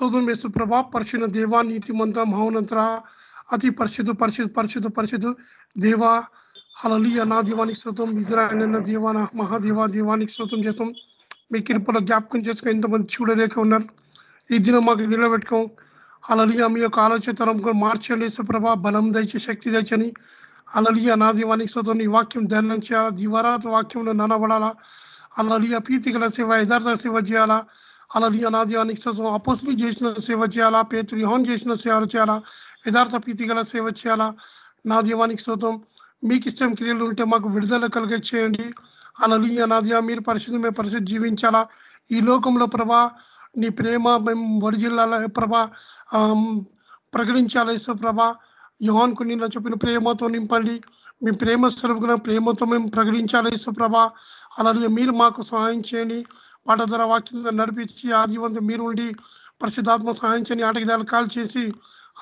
స్తోత్రం వేసు ప్రభా పరిశుద్ధ దేవా నీతి మంత మౌనంతర. అతి పరిశుద్ధ పరిశుద్ధ పరిశుద్ధ పరిశుద్ధ దేవా. హలలియ నా దీవానికి స్తోత్రం. ఇజ్రాయల్ అన్న దీవాన మహాదేవా దీవానికి స్తోత్రం చేస్తాం. మీ కిరుపలో జ్ఞాపకం చేసుకుని ఎంతమంది చూడలేక ఉన్నారు. ఈ దినం మాకు నిలబెట్టుకోం. అలలియ మీ యొక్క ఆలోచన తరం మార్చండి. సుప్రభ బలం దయచి శక్తి దయచని. అలలియ నా దీవానికి స్తోత్రం. ఈ వాక్యం ధ్యానం చేయాలా దివరాత వాక్యంలో ననబడాలా అలలియ ప్రీతి గల సేవ యథార్థ సేవ చేయాలా? అలాది అనాది దీవానికి స్తోత్రం అపోసులు చేసిన సేవ చేయాలా? పేతులు యోహన్ చేసిన సేవ చేయాలా? యథార్థ ప్రీతి గల సేవ చేయాలా? నా దీవానికి స్తోత్రం. మీకు ఇష్టం క్రియలు ఉంటే మాకు విడుదల కలిగే చేయండి అలలియ నాదియా మీరు మేము పరిశుద్ధి జీవించాలా? ఈ లోకంలో ప్రభా నీ ప్రేమ మేము వడిజిల్లాల ప్రభా ప్రకటించాలా ఇసు ప్రభా? యోహాన్కు నిన్న చెప్పిన ప్రేమతో నింపండి. మీ ప్రేమ స్వరూపుగా ప్రేమతో మేము ప్రకటించాలి ప్రభా? అలాగే మీరు మాకు సహాయం చేయండి. పాట ధర వాక్యం నడిపించి ఆజీవంతం మీరు ఉండి పరిశుద్ధాత్మ చేయని ఆటకి కాల్ చేసి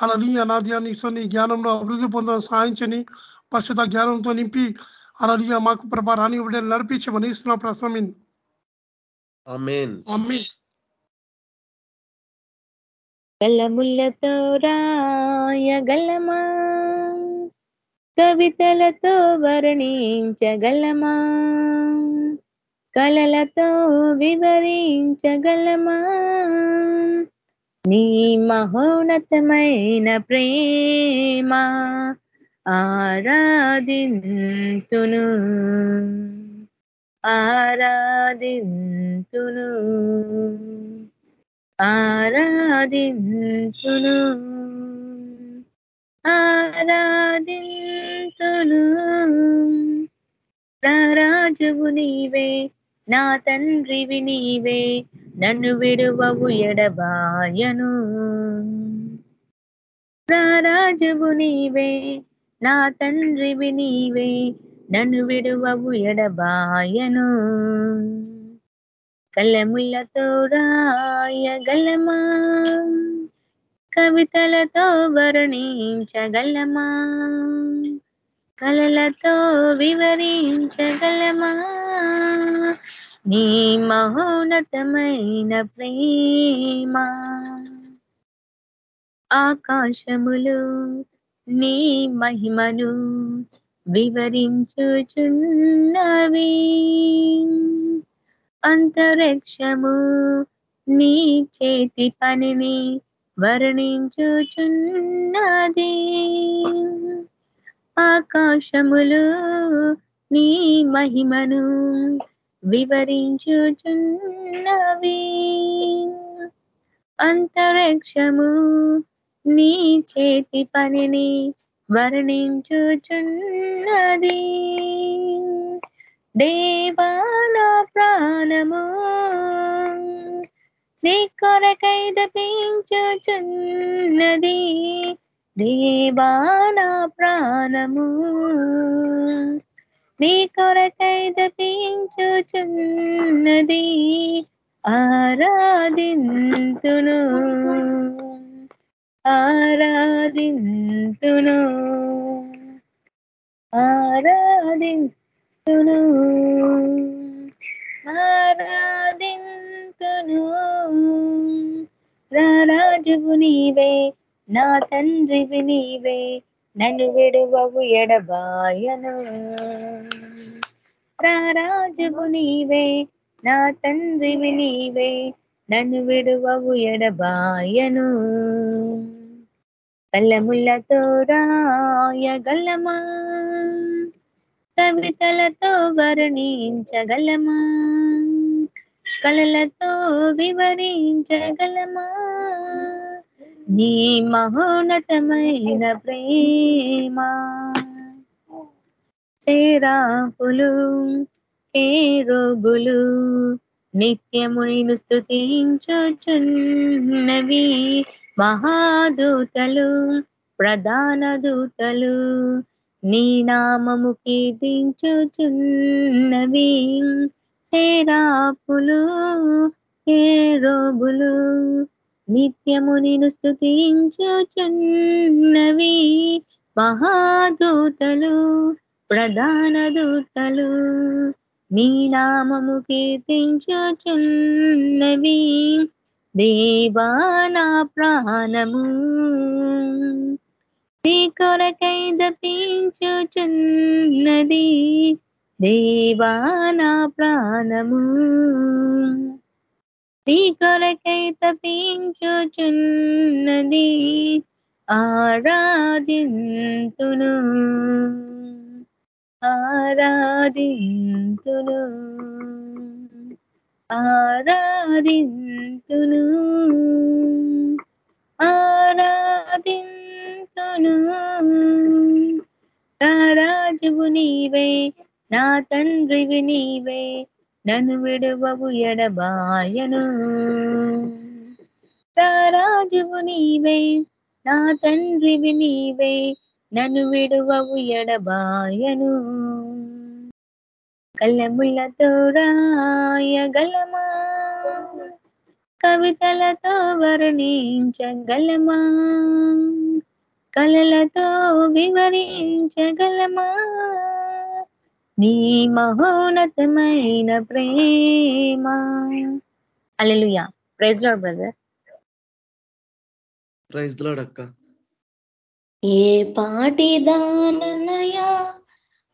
అలాని అనాద్యాన్ని ఇస్తుంది జ్ఞానంలో అభివృద్ధి పొందడం సహాయించని పరిశుద్ధ జ్ఞానంతో నింపి అలాగే మాకు ప్రభా రాని బిడ్డలు నడిపించమని ఇస్తున్న ప్రసమిన్ రాయగలమా కవితలతో వర్ణించగలమా? కలలతో వివరించగలమా? నీ మహోన్నతమైన ప్రేమ ఆరాధింతును. ఆరాధింతును. ఆరాధింతును. ఆరాధింతును. రారాజువు నీవే నా తండ్రివి నీవే నన్ను విడువవు ఎడబాయను. రారాజువు నీవే నా తండ్రివి నీవే నన్ను విడువవు ఎడబాయను. కలములతో రాయగలమా కవితలతో వర్ణించగలమా కలలతో వివరించగలమా? నీ మహోన్నతమైన ప్రేమ. ఆకాశములు నీ మహిమను వివరించుచున్నవి. అంతరిక్షము నీ చేతి పనిని వర్ణించుచున్నది. ఆకాశములు నీ మహిమను వివరించుచున్నవి. అంతరిక్షము నీ చేతి పనిని వర్ణించుచున్నది. దేవానా ప్రాణము నీ కొరకై దపించుచున్నది. దేవానా ప్రాణము. నీ కొరకై దపించుచున్నది ఆరాధింతును. ఆరాధింతును. ఆరాధింతును. ఆరాధింతును. రారాజువు నీవే నా తండ్రివి నీవే నన్ను విడువవు ఎడబాయను. రారాజువు నీవే నా తండ్రివి నీవే నన్ను విడువవు ఎడబాయను. కళ్ళముళ్ళతో రాయగలమా కవితలతో వర్ణించగలమా. కళలతో వివరించగలమా. నీ మహోన్నతమైన ప్రేమ. చేరాపులు కేరుగులు నిత్యము నేను స్థుతించుచున్నవి మహాదూతలు ప్రధాన దూతలు నీ నామము కీర్తించుచున్నవి. చేరాపులు కేరోబులు నిత్యము నేను స్థుతించుచున్నవి మహాదూతలు ప్రధాన దూతలు. నీనామము కీర్తించుచున్నవి దేవా నా ప్రాణము. నీ కొరకై దపించుచున్నది దేవా నా ప్రాణము. నీ కొరకై తపించుచున్నది ఆరాధింతును. ఆరాధింతును. ఆరాధింతును. ఆరాధింతును. రారాజువు నీవే నా తండ్రివి నీవే నన్ను విడువవు ఎడబాయను. రారాజువు నీవే నా తండ్రివి నీవే నన్ను విడువవు ఎడబాయను. కళ్ళముళ్ళతో రాయగలమా కవితలతో వర్ణించగలమా కలలతో వివరించగలమా నీ మహోన్నతమైన ప్రేమ. Hallelujah praise Lord brother praise Lord అక్క. ఏ పాటి దాననయా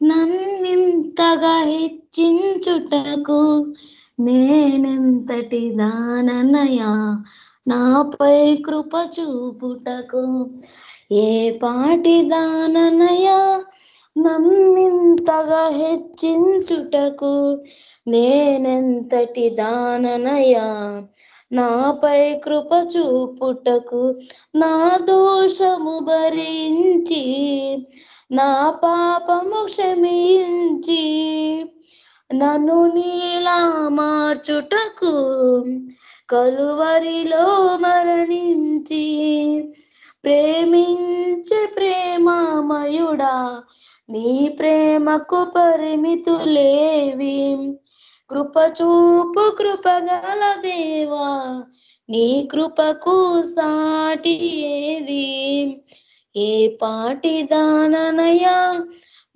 నన్నింతగా హెచ్చించుటకు? నేనెంతటి దాననయా నాపై కృప చూపుటకు? ఏ పాటి దాననయా నన్నింతగా హెచ్చించుటకు నేనెంతటి దాననయా నాపై కృప చూపుటకు నా దోషము భరించి నా పాపము క్షమించి నన్ను నీలా మార్చుటకు కలువరిలో మరణించి ప్రేమించే ప్రేమామయుడా నీ ప్రేమకు పరిమితులేవి. కృప చూపు కృపగల దేవా నీ కృపకు సాటి ఏది. ఏ పాటి దాననయా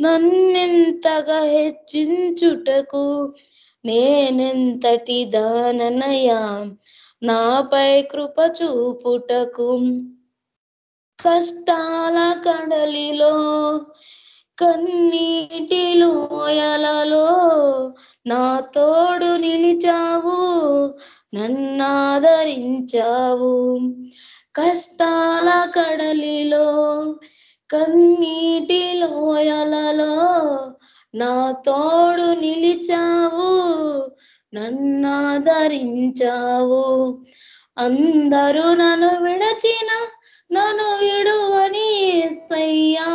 నన్నెంతగా హెచ్చించుటకు నేనెంతటి దాననయా నాపై కృప చూపుటకు. కష్టాల కడలిలో కన్నీటి లోయలలో నా తోడు నిలిచావు నన్నాదరించావు. కష్టాల కడలిలో కన్నీటి లోయలలో నా తోడు నిలిచావు నన్నాదరించావు. అందరూ నన్ను విడచిన నన్ను విడువని సయ్యా.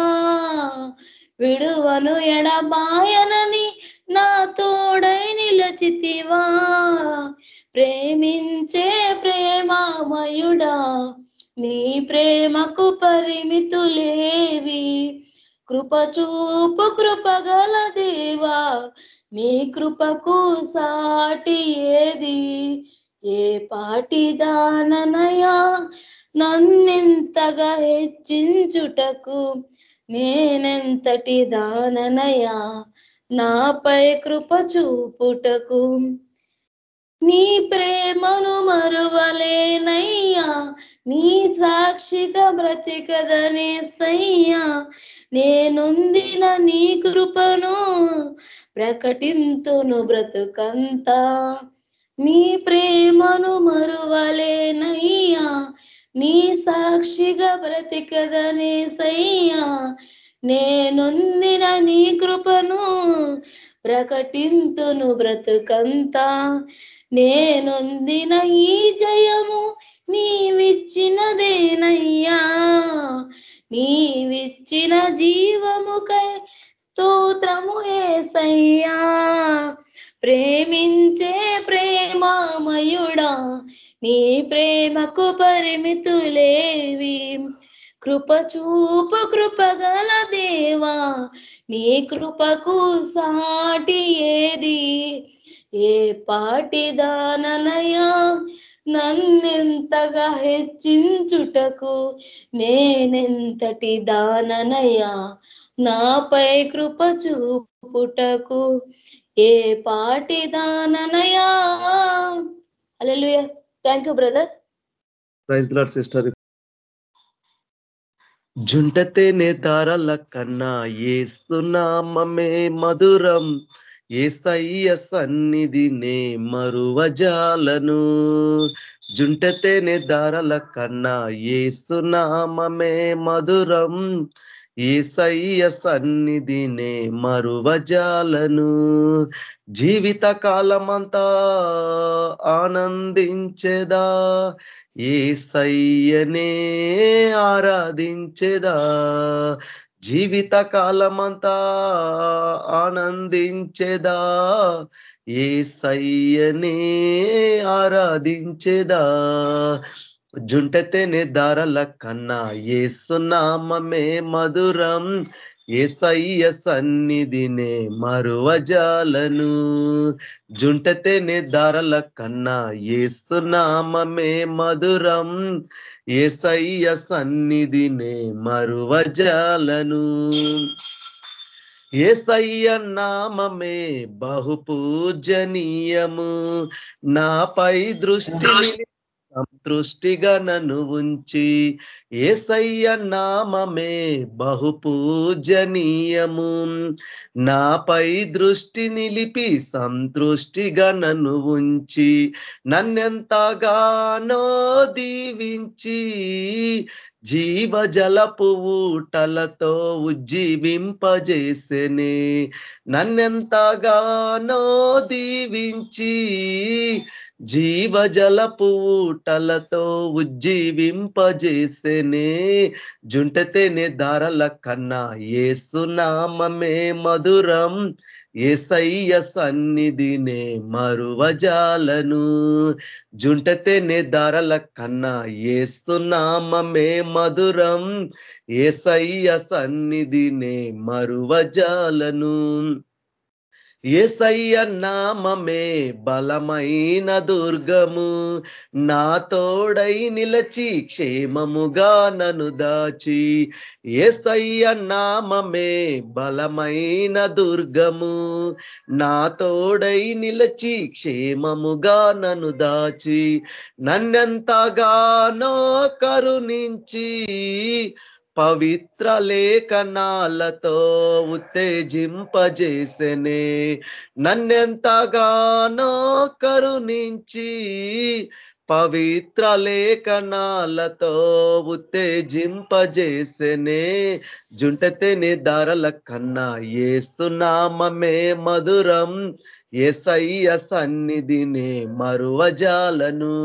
విడువను ఎడబాయనని నా తోడై నిలచితివా. ప్రేమించే ప్రేమామయుడా నీ ప్రేమకు పరిమితులేవి. కృప చూపు కృపగల దేవా నీ కృపకు సాటి ఏది? ఏ పాటిదాననయా నన్నింతగా నన్నెంతగా హెచ్చించుటకు? నేనెంతటి దాననయా? నాపై కృప చూపుటకు నీ ప్రేమను మరువలేనయ్యా. నీ సాక్షిగా బ్రతికదనే సయ్యా. నేనుందిన నీ కృపను ప్రకటింతును బ్రతుకంతా. నీ ప్రేమను మరువలేనయ్యా. నీ సాక్షిగా బ్రతికదనే సయ్యా. నేనొందిన నీ కృపను ప్రకటింతును బ్రతుకంతా. నేనొందిన ఈ జయము నీవిచ్చినదేనయ్యా. నీవిచ్చిన జీవముకై స్తోత్రము ఏసయ్యా. ప్రేమించే ప్రేమామయుడా నీ ప్రేమకు పరిమితులేవి. కృప చూపు కృపగల దేవా నీ కృపకు సాటి ఏది? ఏ పాటి దాననయా నన్నెంతగా హెచ్చించుటకు? నేనెంతటి దాననయా నాపై కృప చూపుటకు? ఏ పాటి దాననయా? Hallelujah thank you brother praise Lord sister జుంటతేనే తారల కన్నా ఏస్తున్నామమే మధురం. ఏసయ్య సన్నిధినే మరువజాలను. జుంటతేనే దారల కన్నా ఏస్తున్నామమే మధురం. ఈసయ్య సన్నిధినే మరువజాలను జీవిత కాలమంతా ఆనందించేదా. ఏసయ్యనే ఆరాధించేదా. జీవిత కాలమంతా ఆనందించేదా. ఏసయ్యనే ఆరాధించేదా. జుంటతేనే దారల కన్నా ఏసునామే మధురం. ఏసయ్య సన్నిధినే మరువజాలను. జుంటతేనే దారల కన్నా ఏసునామే మధురం. ఏసయ్య సన్నిధినే మరువజాలను. ఏసయ్య నామమే బహుపూజనీయము. నాపై దృష్టి సంతృష్టిగా నన్ను ఉంచి ఏసయ్య నామమే బహుపూజనీయము. నాపై దృష్టి నిలిపి సంతృష్టిగా నన్ను ఉంచి నన్నెంతగానో దీవించి జీవజలపు ఊటలతో ఉజ్జీవింపజేసెనే. నన్నెంతగానో దీవించి జీవజలపు ఊటలతో ఉజ్జీవింపజేసెనే జుంటతేనే దారల కన్నా ఏసునామమే మధురం. ఏసయ్య సన్నిధినే మరువజాలను. జుంటతేనే దారల కన్నా ఏసునామమే మధురం. ఏసయ్య సన్నిధినే మరువజాలను. ఏసయ్య నామమే బలమైన దుర్గము. నా తోడై నిలచి క్షేమముగా నను దాచి. ఏసయ్య నామమే బలమైన దుర్గము. నా తోడై నిలచి క్షేమముగా నను దాచి. నన్నెంతగానో కరుణించి పవిత్ర లేఖనాలతో ఉత్తేజింపజేసెనే. నన్నెంతగానో కరుణించి పవిత్ర లేఖనాలతో ఉత్తేజింపజేసెనే జుంటతేనే దారల కన్నా ఏస్తున్నామమే మధురం. ఏసయ్య సన్నిధినే మరువజాలను.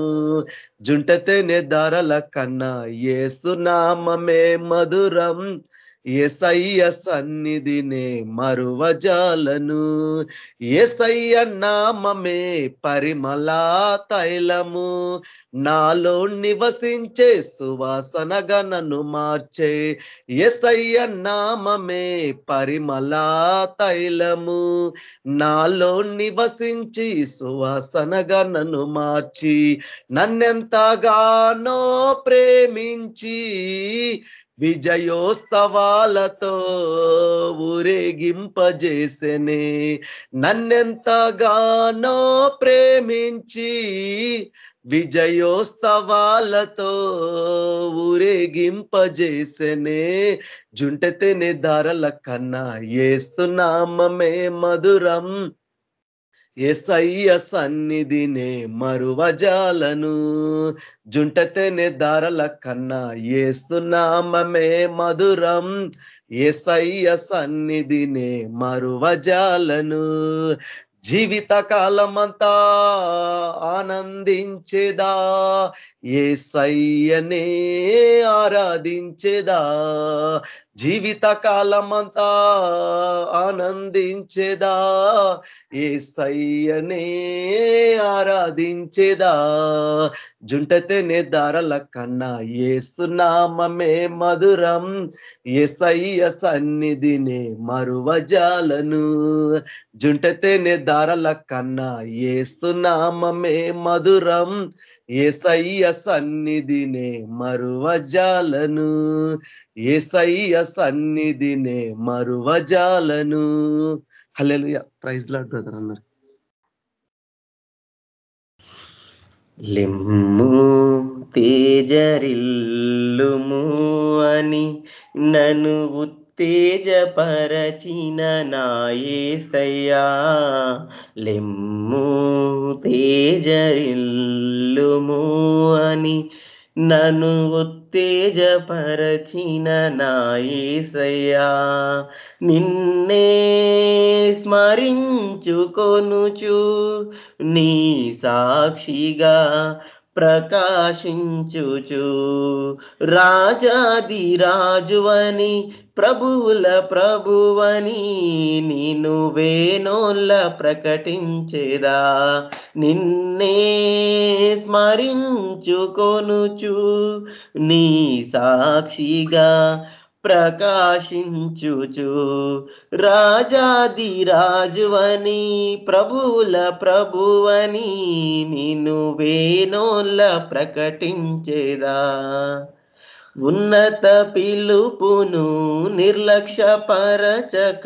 జుంటతేనే దారల కన్నా ఏసునామమే మధురం. ఏసయ్య సన్నిధినే మరువజాలను. ఏసయ్య నామమే పరిమళా తైలము. నాలో నివసించే సువాసనగా నన్ను మార్చే ఏసయ్య నామమే పరిమళా తైలము. నాలో నివసించి సువాసనగా నన్ను మార్చి నన్నెంతగానో ప్రేమించి విజయోత్సవాలతో ఊరేగింపజేసనే. నన్నెంతగానో ప్రేమించి విజయోత్సవాలతో ఊరేగింపజేసెనే. జుంటతేనే ధరల కన్నా ఏస్తున్నామమే మధురం. ఎసయ్య సన్నిధినే మరువజాలను. జుంటతేనే దారల కన్నా ఏసునామమే మధురం. ఏసయ్య సన్నిధినే మరువజాలను. జీవిత కాలమంతా ఆనందించేదా? ఏ సయ్యనే ఆరాధించేదా? జీవిత కాలమంతా ఆనందించేదా? ఏ సయ్యనే ఆరాధించేదా జుంటతేనే దారల కన్నా ఏసునామమే మధురం. ఎసయ్య సన్నిధినే మరువజాలను. జుంటతేనే దారల కన్నా ఏస్తున్నామమే మధురం. ఏసయ్య సన్నిధినే మరువజాలను. ఏసయ్య సన్నిధినే మరువజాలను. హలో ప్రైజ్ లాడ్ బ్రదర్ అన్నారు లిమ్ము తేజరిల్లుము అని నను ఉత్తేజపరచిన నాయసయ్యా లెమ్ము తేజరిల్లుము అని నన్ను ఉత్తేజపరచిన నాయసయ్యా నిన్నే స్మరించుకొనుచు నీ సాక్షిగా ప్రకాశించుచు రాజాది రాజువని ప్రభువుల ప్రభువని నిన్ను వేనోళ్ళ ప్రకటించేదా. నిన్నే స్మరించుకొనుచు నీ సాక్షిగా ప్రకాశించుచు. రాజాది రాజువని ప్రభువుల ప్రభువని నిన్ను వేనోళ్ళ ప్రకటించేదా. ఉన్నత పిలుపును నిర్లక్ష్యపరచక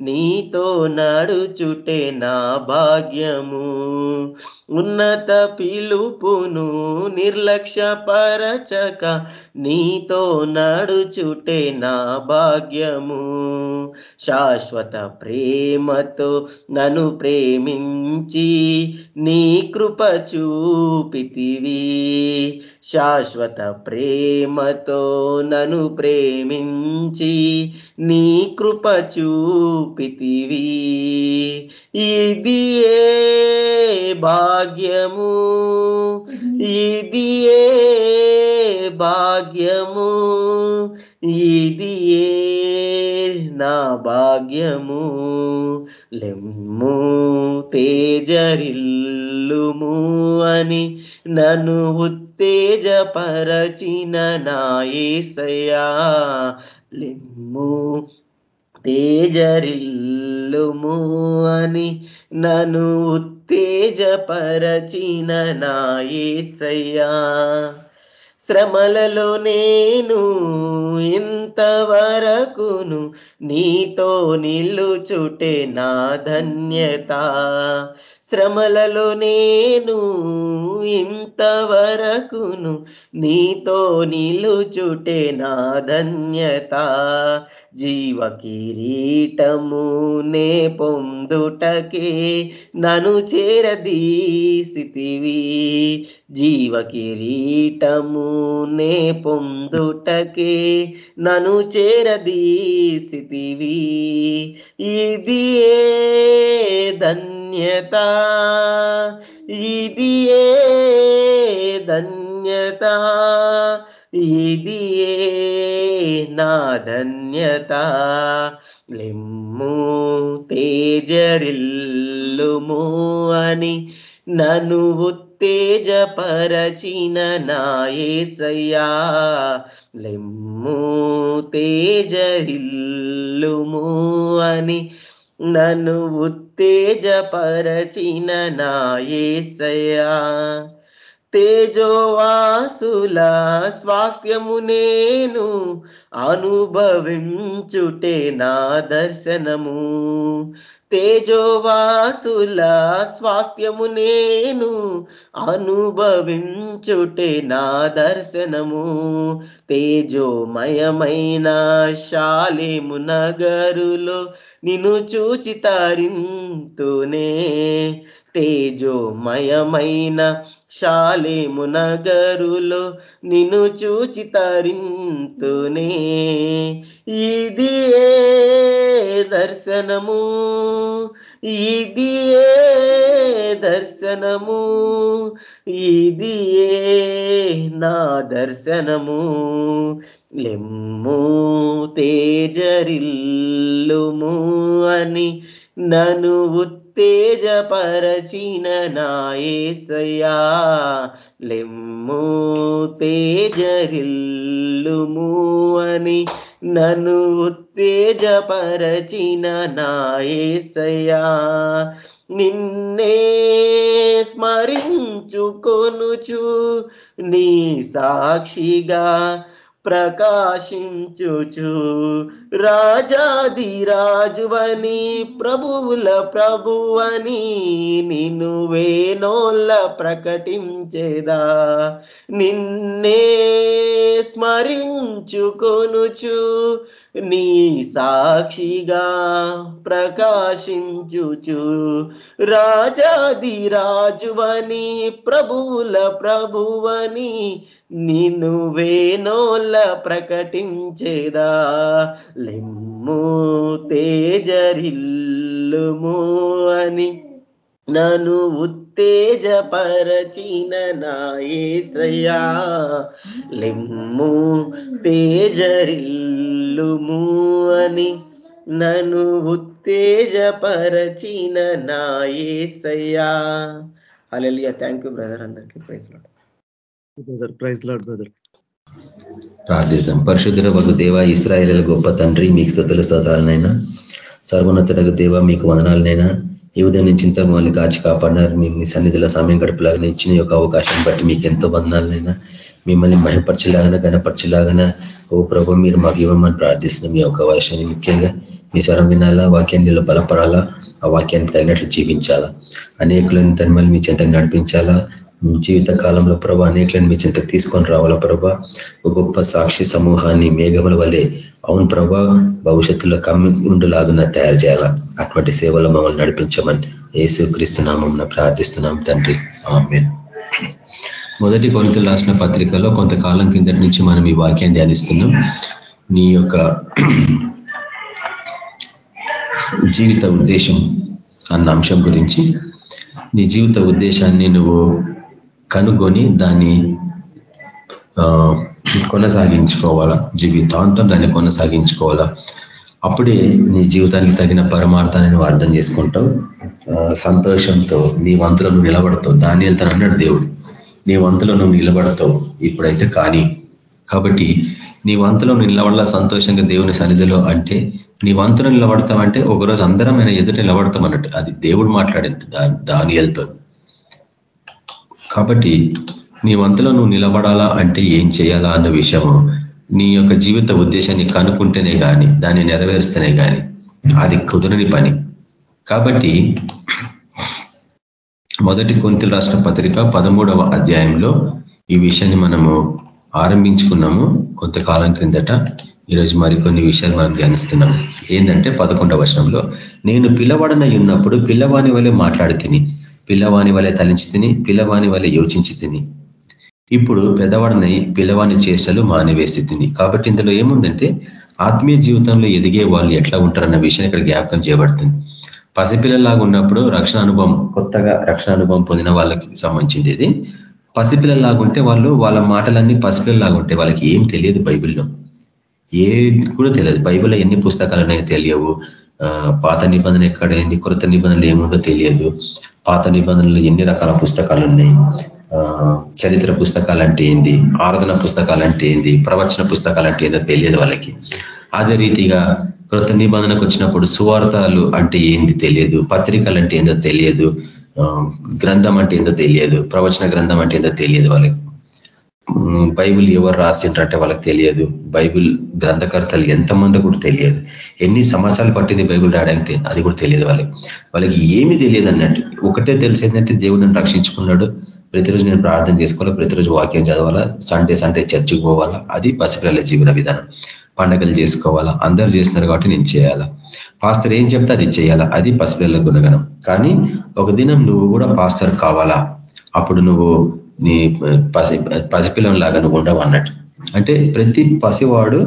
నీతో నడుచుటే నా భాగ్యము. ఉన్నత పిలుపును నిర్లక్ష్యపరచక నీతో నడుచుటే నా భాగ్యము. శాశ్వత ప్రేమతో నన్ను ప్రేమించి నీ కృప చూపితివి. శాశ్వత ప్రేమతో నన్ను ప్రేమించి నీ కృప చూపితివి. ఇది ఏ భాగ్యము. ఇది ఏ భాగ్యము. ఇది ఏ నా భాగ్యము. లెమ్ము తేజరిల్లుము అని నన్ను ఉత్తేజపరచిన నాయసయా లెమ్ము తేజరిల్లుము అని నన్ను ఉత్తేజపరచిన నాయసయ్యా. శ్రమలలో నేను ఇంతవరకును నీతో నిలుచుటే నా ధన్యత. శ్రమలలో నేను ఇంతవరకును నీతో నిలుచుటే నా ధన్యత. జీవ కిరీటము నే పొందుటకే నను చేరదీసితివి. జీవ కిరీటము నే పొందుటకే నను చేరదీసితివి. ఇది ఏ ధన్యత ఇది ధన్యత ఇది నా ధన్యత. లిమ్ము తేజరిల్లుము అని నను ఉత్తేజపరచిన నాయసయ్యా లెమ్ము తేజరిల్లుము అని నన్ను ఉత్తేజపరచిన నాయసయ్యా తేజోవాసుల స్వాస్థ్యము నేను అనుభవించుటే నా దర్శనము. తేజోవాసుల స్వాస్థ్యము నేను అనుభవించుటే నా దర్శనము. తేజోమయమైన శాలేము నగరులో నిన్ను చూచి తరింతునే. తేజోమయమైన శాలేము నగరులో నిన్ను చూచి తరింతునే. ఇది ఏ దర్శనము ఇది ఏ దర్శనము ఇది ఏ నా దర్శనము. లెమ్ము తేజరిల్లుము అని నను ఉత్తేజపరచిన నాయసయా లెమ్ము తేజరిల్లుము అని నన్ను ఉత్తేజపరచిన నాయసయా నిన్నే స్మరించుకొనుచు నీ సాక్షిగా ప్రకాశించుచు. రాజాది రాజువని ప్రభువుల ప్రభువని నిన్ను వేనోళ్ళ ప్రకటించేదా. నిన్నే స్మరించుకొనుచు నీ సాక్షిగా ప్రకాశించుచు. రాజాది రాజువని ప్రభువుల ప్రభువని నిన్ను వేనోళ్ళ ప్రకటించేదా. లిమ్ము తేజరిల్లుము అని నను ఉత్తేజపరచిన నాయసయ్యా. లెమ్ము తేజరిల్లుము అని నన్ను ఉత్తేజపరచిన నాయసయ్యా. అలెలియా థ్యాంక్ యూ బ్రదర్ అందరికీ praise Lord brother praise Lord brother ప్రార్థిస్తాం. పరిశుద్ధుల ఒక దేవ ఇస్రాయేల్ గొప్ప తండ్రి మీకు స్థుతుల స్తోత్రాలనైనా సర్వోన్నతుడకు దేవ మీకు వందనాలనైనా ఈ ఉదయం నుంచి ఇంత మమ్మల్ని కాచి కాపాడినారు. మీ మీ సన్నిధిలో సమయం గడపలాగా ఇచ్చిన యొక్క అవకాశం బట్టి మీకు ఎంతో బంధనాలైనా మిమ్మల్ని మహిపరచలాగన గనపరచలాగన ఓ ప్రభు మీరు మాకు ఇవ్వమని ప్రార్థిస్తున్నాం మీ యొక్క వయసుని ముఖ్యంగా. మీ స్వరం వినాలా వాక్యాన్ని బలపడాలా ఆ వాక్యాన్ని తగినట్లు జీవించాలా. అనేకులను తన మళ్ళీ మీ చెంతకు నడిపించాలా. జీవిత కాలంలో ప్రభా అనేకలను మీ చింతకు తీసుకొని రావాలా ప్రభా. ఒక గొప్ప సాక్షి సమూహాన్ని మేఘముల వల్లే అవును ప్రభా భవిష్యత్తులో కమ్మి ఉండులాగున తయారు చేయాలా? అటువంటి సేవలు మమ్మల్ని నడిపించమని ఏసు క్రీస్తునామం ప్రార్థిస్తున్నాం తండ్రి. మొదటి కొనుతలు రాసిన పత్రికలో కొంతకాలం కిందటి నుంచి మనం ఈ వాక్యాన్ని ధ్యానిస్తున్నాం. నీ యొక్క జీవిత ఉద్దేశం అన్న అంశం గురించి. నీ జీవిత ఉద్దేశాన్ని నువ్వు కనుగొని దాన్ని కొనసాగించుకోవాలా? జీవితాంతం దాన్ని కొనసాగించుకోవాలా? అప్పుడే నీ జీవితానికి తగిన పరమార్థాన్ని నువ్వు అర్థం చేసుకుంటావు. సంతోషంతో నీ వంతులో నువ్వు నిలబడతావు. దాని వెళ్తాను అన్నాడు దేవుడు నీ వంతులో నువ్వు నిలబడతావు. ఇప్పుడైతే కానీ. కాబట్టి నీ వంతులో నిలబడాల సంతోషంగా దేవుని సన్నిధిలో అంటే నీ వంతులో నిలబడతామంటే ఒకరోజు అందరం ఆయన ఎదుట నిలబడతాం అన్నట్టు. అది దేవుడు మాట్లాడింది దాని వెళ్తావు కాబట్టి నీ వంతులో నువ్వు నిలబడాలా అంటే ఏం చేయాలా అన్న విషయము నీ యొక్క జీవిత ఉద్దేశాన్ని కనుక్కుంటేనే కానీ దాన్ని నెరవేరుస్తేనే కానీ అది కుదరని పని. కాబట్టి మొదటి కొంతలు రాష్ట్ర పత్రిక పదమూడవ అధ్యాయంలో ఈ విషయాన్ని మనము ఆరంభించుకున్నాము. కొంతకాలం క్రిందట ఈరోజు మరికొన్ని విషయాలు మనం ధ్యానిస్తున్నాము. ఏంటంటే పదకొండవ వర్షంలో నేను పిల్లవాడన ఉన్నప్పుడు పిల్లవాని వలె మాట్లాడి తిని పిల్లవాని వలె తలించి తిని పిల్లవాని వలె యోచించి తిని ఇప్పుడు పెద్దవాడిని పిల్లవాడిని చేష్టలు మానివేసి తిని కాబట్టి ఇందులో ఏముందంటే ఆత్మీయ జీవితంలో ఎదిగే వాళ్ళు ఎట్లా ఉంటారన్న విషయం ఇక్కడ జ్ఞాపకం చేయబడుతుంది. పసిపిల్లలాగా ఉన్నప్పుడు రక్షణ అనుభవం కొత్తగా రక్షణ అనుభవం పొందిన వాళ్ళకి సంబంధించింది ఇది. పసిపిల్లలాగా ఉంటే వాళ్ళు వాళ్ళ మాటలన్నీ పసిపిల్లలాగా ఉంటే వాళ్ళకి ఏం తెలియదు బైబిల్లో. ఏ కూడా తెలియదు. బైబిల్లో ఎన్ని పుస్తకాలు తెలియవు. పాత నిబంధన ఎక్కడైంది కొత్త నిబంధనలు ఏముందో తెలియదు. పాత నిబంధనలు ఎన్ని రకాల పుస్తకాలు ఉన్నాయి? చరిత్ర పుస్తకాలు అంటే ఏంది? ఆరాధన పుస్తకాలు అంటే ఏంది? ప్రవచన పుస్తకాలు అంటే ఏందో తెలియదు వాళ్ళకి. అదే రీతిగా కృత నిబంధనకు వచ్చినప్పుడు సువార్తలు అంటే ఏంది తెలియదు? పత్రికలు అంటే ఏందో తెలియదు? గ్రంథం అంటే ఏందో తెలియదు? ప్రవచన గ్రంథం అంటే ఏందో తెలియదు వాళ్ళకి. బైబిల్ ఎవరు రాసిండ్రంటే వాళ్ళకి తెలియదు. బైబిల్ గ్రంథకర్తలు ఎంతమంది కూడా తెలియదు. ఎన్ని సంవత్సరాలు పట్టింది బైబిల్ రాయడానికి అది కూడా తెలియదు వాళ్ళకి. వాళ్ళకి ఏమీ తెలియదు అన్నట్టు. ఒకటే తెలిసేందంటే దేవుడు దేవుడిని రక్షించుకున్నాడు. ప్రతిరోజు నేను ప్రార్థన చేసుకోవాలా? ప్రతిరోజు వాక్యం చదవాలా? సండే సండే చర్చికి పోవాలా? అది పసిపిల్లల జీవన విధానం. పండగలు చేసుకోవాలా? అందరూ చేస్తున్నారు కాబట్టి నేను చేయాలా? పాస్టర్ ఏం చెప్తే అది చేయాలా? అది పసిపిల్లల గుణగణం. కానీ ఒక దినం నువ్వు కూడా పాస్టర్ కావాలా? అప్పుడు నువ్వు నీ పసి పసిపిల్లలాగా నువ్వు ఉండవు అన్నట్టు. అంటే ప్రతి పసివాడు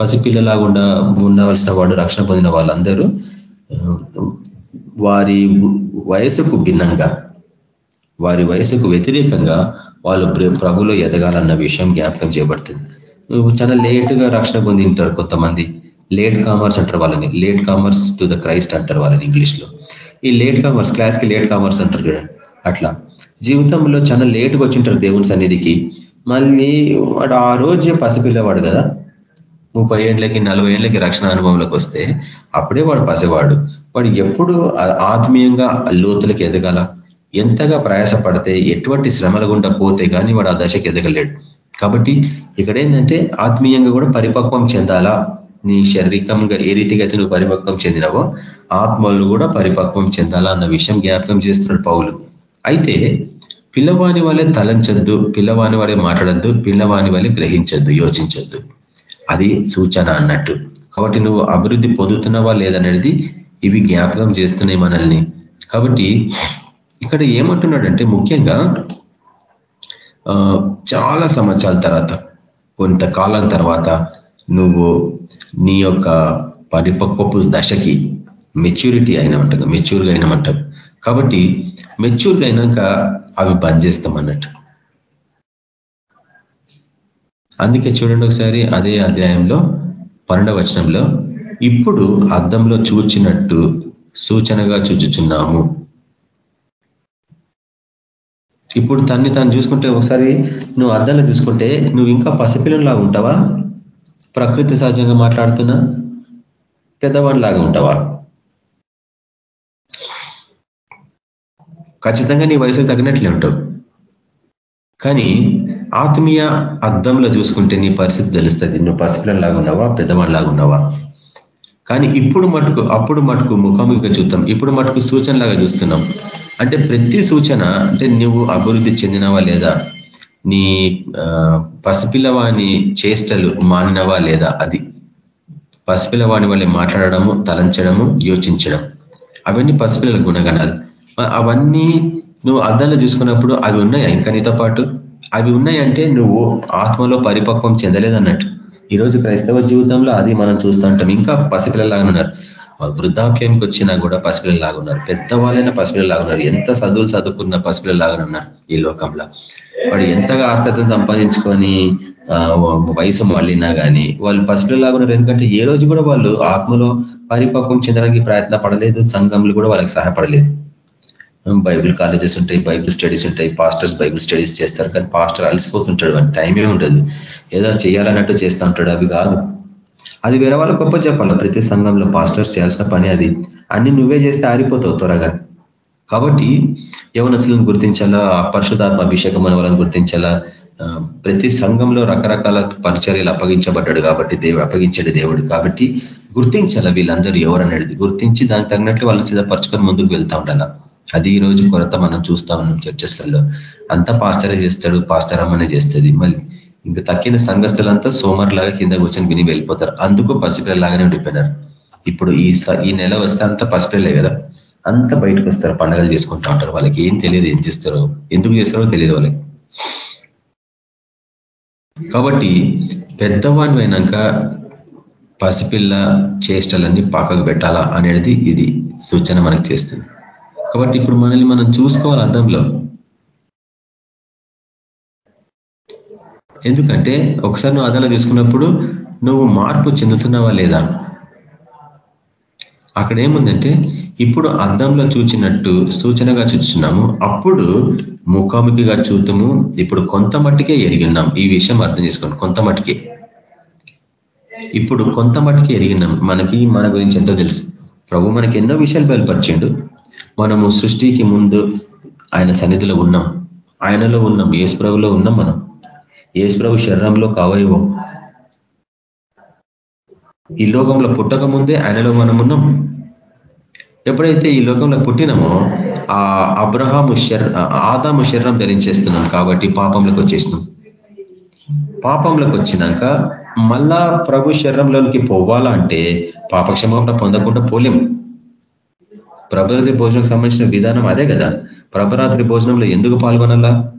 పసిపిల్లలాగా ఉండ ఉండవలసిన వాడు రక్షణ పొందిన వాళ్ళందరూ వారి వయసుకు భిన్నంగా వారి వయసుకు వ్యతిరేకంగా వాళ్ళు ప్రభులో ఎదగాలన్న విషయం జ్ఞాపకం చేయబడుతుంది. నువ్వు చాలా లేట్గా రక్షణ పొంది ఉంటారు కొంతమంది. లేట్ కామర్స్ అంటారు వాళ్ళని. Late comers to the Christ అంటారు వాళ్ళని ఇంగ్లీష్లో ఈ లేట్ కామర్స్ క్లాస్కి లేట్ కామర్స్ అంటారు చూడండి. అట్లా. జీవితంలో చాలా లేటుగా వచ్చింటారు దేవుని సన్నిధికి. మళ్ళీ వాడు ఆ రోజే పసిపిల్లవాడు కదా. ముప్పై ఏళ్ళకి నలభై ఏళ్ళకి రక్షణ అనుభవంలోకి వస్తే అప్పుడే వాడు పసివాడు. వాడు ఎప్పుడు ఆత్మీయంగా లోతులకి ఎదగాల? ఎంతగా ప్రయాసపడితే ఎటువంటి శ్రమల గుండా పోతే కానీ వాడు ఆ దశకి ఎదగలేడు. కాబట్టి ఇక్కడ ఏంటంటే ఆత్మీయంగా కూడా పరిపక్వం చెందాలా? నీ శారీరకంగా ఏ రీతిగా అయితే నువ్వు పరిపక్వం చెందినవో ఆత్మలు కూడా పరిపక్వం చెందాలా అన్న విషయం జ్ఞాపకం చేస్తున్నాడు పౌలు. అయితే పిల్లవాని వల్లే తలంచొద్దు పిల్లవాని వల్లే మాట్లాడద్దు పిల్లవాని వల్లే గ్రహించొద్దు యోచించొద్దు. అది సూచన అన్నట్టు. కాబట్టి నువ్వు అభివృద్ధి పొందుతున్నావా లేదనేది ఇవి జ్ఞాపకం చేస్తున్నాయి మనల్ని. కాబట్టి ఇక్కడ ఏమంటున్నాడంటే ముఖ్యంగా చాలా సంవత్సరాల తర్వాత కొంతకాలం తర్వాత నువ్వు నీ యొక్క పరిపక్వపు దశకి మెచ్యూరిటీ అయినమంట మెచ్యూర్గా అయినమంట కాబట్టి మెచ్యూర్గా అయినాక అవి బంద్ చేస్తాం అన్నట్టు. అందుకే చూడండి ఒకసారి అదే అధ్యాయంలో పన్నెండవ వచనంలో ఇప్పుడు అద్దంలో చూచినట్టు సూచనగా చూచుచున్నాము. ఇప్పుడు తన్ని తాను చూసుకుంటే ఒకసారి నువ్వు అద్దంలో చూసుకుంటే నువ్వు ఇంకా పసిపిల్లలాగా ఉంటావా? ప్రకృతి సహజంగా మాట్లాడుతున్నా పెద్దవాడిలాగా ఉంటావా? ఖచ్చితంగా నీ వయసుకు తగినట్లే ఉంటావు. కానీ ఆత్మీయ అద్దంలో చూసుకుంటే నీ పరిస్థితి తెలుస్తుంది. నువ్వు పసిపిల్లలాగా ఉన్నావా? పెద్దవాడిలాగా ఉన్నావా? కానీ ఇప్పుడు మటుకు అప్పుడు మటుకు ముఖాముఖిగా చూస్తాం ఇప్పుడు మటుకు సూచనలాగా చూస్తున్నాం. అంటే ప్రతి సూచన అంటే నువ్వు అభివృద్ధి చెందినవా లేదా? నీ పసిపిల్లవాని చేష్టలు మానినవా లేదా? అది. పసిపిల్లవాని వల్లే మాట్లాడడము తలంచడము యోచించడం. అవన్నీ పసిపిల్లల గుణగణాలు. అవన్నీ నువ్వు అద్దంలో చూసుకున్నప్పుడు అవి ఉన్నాయా? ఇంకా నీతో పాటు? అవి ఉన్నాయంటే నువ్వు ఆత్మలో పరిపక్వం చెందలేదన్నట్టు. ఈరోజు క్రైస్తవ జీవితంలో అది మనం చూస్తూ ఉంటాం. ఇంకా పసిపిల్లలాగా ఉన్నారు. వృద్ధాప్యంకి వచ్చినా కూడా పసిపిల్లలాగా ఉన్నారు పెద్దవాళ్ళైన పసిపిల్లలాగా ఉన్నారు ఎంత చదువులు చదువుకున్న పసిపిల్లలాగా ఉన్నారు ఈ లోకంలో. వాడు ఎంతగా ఆస్తతను సంపాదించుకొని వయసు మళ్ళినా కానీ వాళ్ళు పసిపిల్లలాగా ఉన్నారు ఎందుకంటే ఏ రోజు కూడా వాళ్ళు ఆత్మలో పరిపక్వం చెందడానికి ప్రయత్న పడలేదు. సంఘంలో కూడా వాళ్ళకి సహాయపడలేదు. బైబిల్ కాలేజెస్ ఉంటాయి బైబిల్ స్టడీస్ ఉంటాయి. పాస్టర్స్ బైబిల్ స్టడీస్ చేస్తారు. కానీ పాస్టర్ అలసిపోతుంటాడు. అని టైమే ఉండదు. ఏదో చేయాలన్నట్టు చేస్తూ ఉంటాడు. అవి కాదు. అది వేరే వాళ్ళ గొప్ప చెప్పాలి. ప్రతి సంఘంలో పాస్టర్స్ చేయాల్సిన పని అది. అన్ని నువ్వే చేస్తే ఆరిపోతావు త్వరగా. కాబట్టి యవనస్తులను గుర్తించాలా? పరిశుధాత్మ అభిషేకం అనే వాళ్ళని గుర్తించాలా? ప్రతి సంఘంలో రకరకాల పరిచర్యలు అప్పగించబడ్డాడు కాబట్టి దేవుడు అప్పగించాడు దేవుడు కాబట్టి గుర్తించాల వీళ్ళందరూ ఎవరనేది? గుర్తించి దానికి తగినట్లు వాళ్ళు సిద్ధపరచుకొని ముందుకు వెళ్తా ఉండాల? అది ఈ రోజు కొరత మనం చూస్తా ఉన్నాం చర్చస్లలో అంతా పాస్టరే చేస్తాడు పాస్టరమ్మనే చేస్తుంది. మళ్ళీ ఇంకా తక్కిన సంఘస్థులంతా సోమరులాగా కింద కూర్చొని విని వెళ్ళిపోతారు. అందుకు పసిపిల్లలాగానే ఉండిపోయినారు. ఇప్పుడు ఈ ఈ నెల వస్తే అంతా పసిపిల్లలే కదా? అంతా బయటకు వస్తారు పండగలు చేసుకుంటా ఉంటారు. వాళ్ళకి ఏం తెలియదు ఏం చేస్తారో ఎందుకు చేస్తారో తెలియదు వాళ్ళకి. కాబట్టి పెద్దవాణి అయినాక పసిపిల్ల చేష్టలన్నీ పాకకు పెట్టాలా అనేది ఇది సూచన మనకు చేస్తుంది. కాబట్టి ఇప్పుడు మనల్ని మనం చూసుకోవాలి అర్థంలో ఎందుకంటే ఒకసారి నువ్వు అదన తీసుకున్నప్పుడు నువ్వు మార్పు చెందుతున్నావా లేదా? అక్కడ ఏముందంటే ఇప్పుడు అద్దంలో చూచినట్టు సూచనగా చూస్తున్నాము అప్పుడు ముఖాముఖిగా చూద్దాము ఇప్పుడు కొంత మట్టుకే ఎరిగిన్నాం ఈ విషయం అర్థం చేసుకోండి కొంత మట్టుకే. ఇప్పుడు కొంత మట్టుకే ఎరిగినాం. మనకి మన గురించి ఎంతో తెలుసు. ప్రభు మనకి ఎన్నో విషయాలు బయలుపరిచిండు. మనము సృష్టికి ముందు ఆయన సన్నిధిలో ఉన్నాం. ఆయనలో ఉన్నాం. ఏసు ప్రభులో ఉన్నాం మనం. ఏసు ప్రభు శరీరంలో కావయవం. ఈ లోకంలో పుట్టక ముందే ఆయనలో మనం ఉన్నాం. ఎప్పుడైతే ఈ లోకంలో పుట్టినామో ఆ అబ్రహాము శర్ ఆదాము శరీరం ధరించేస్తున్నాం కాబట్టి పాపంలోకి వచ్చేసినాం. పాపంలోకి వచ్చినాక మళ్ళా ప్రభు శరీరంలోనికి పోవాలా అంటే పాపక్షమాపణ పొందకుండా పోలేం. ప్రభురాత్రి భోజనంకి సంబంధించిన విధానం అదే కదా. ప్రభురాత్రి భోజనంలో ఎందుకు పాల్గొనాలా?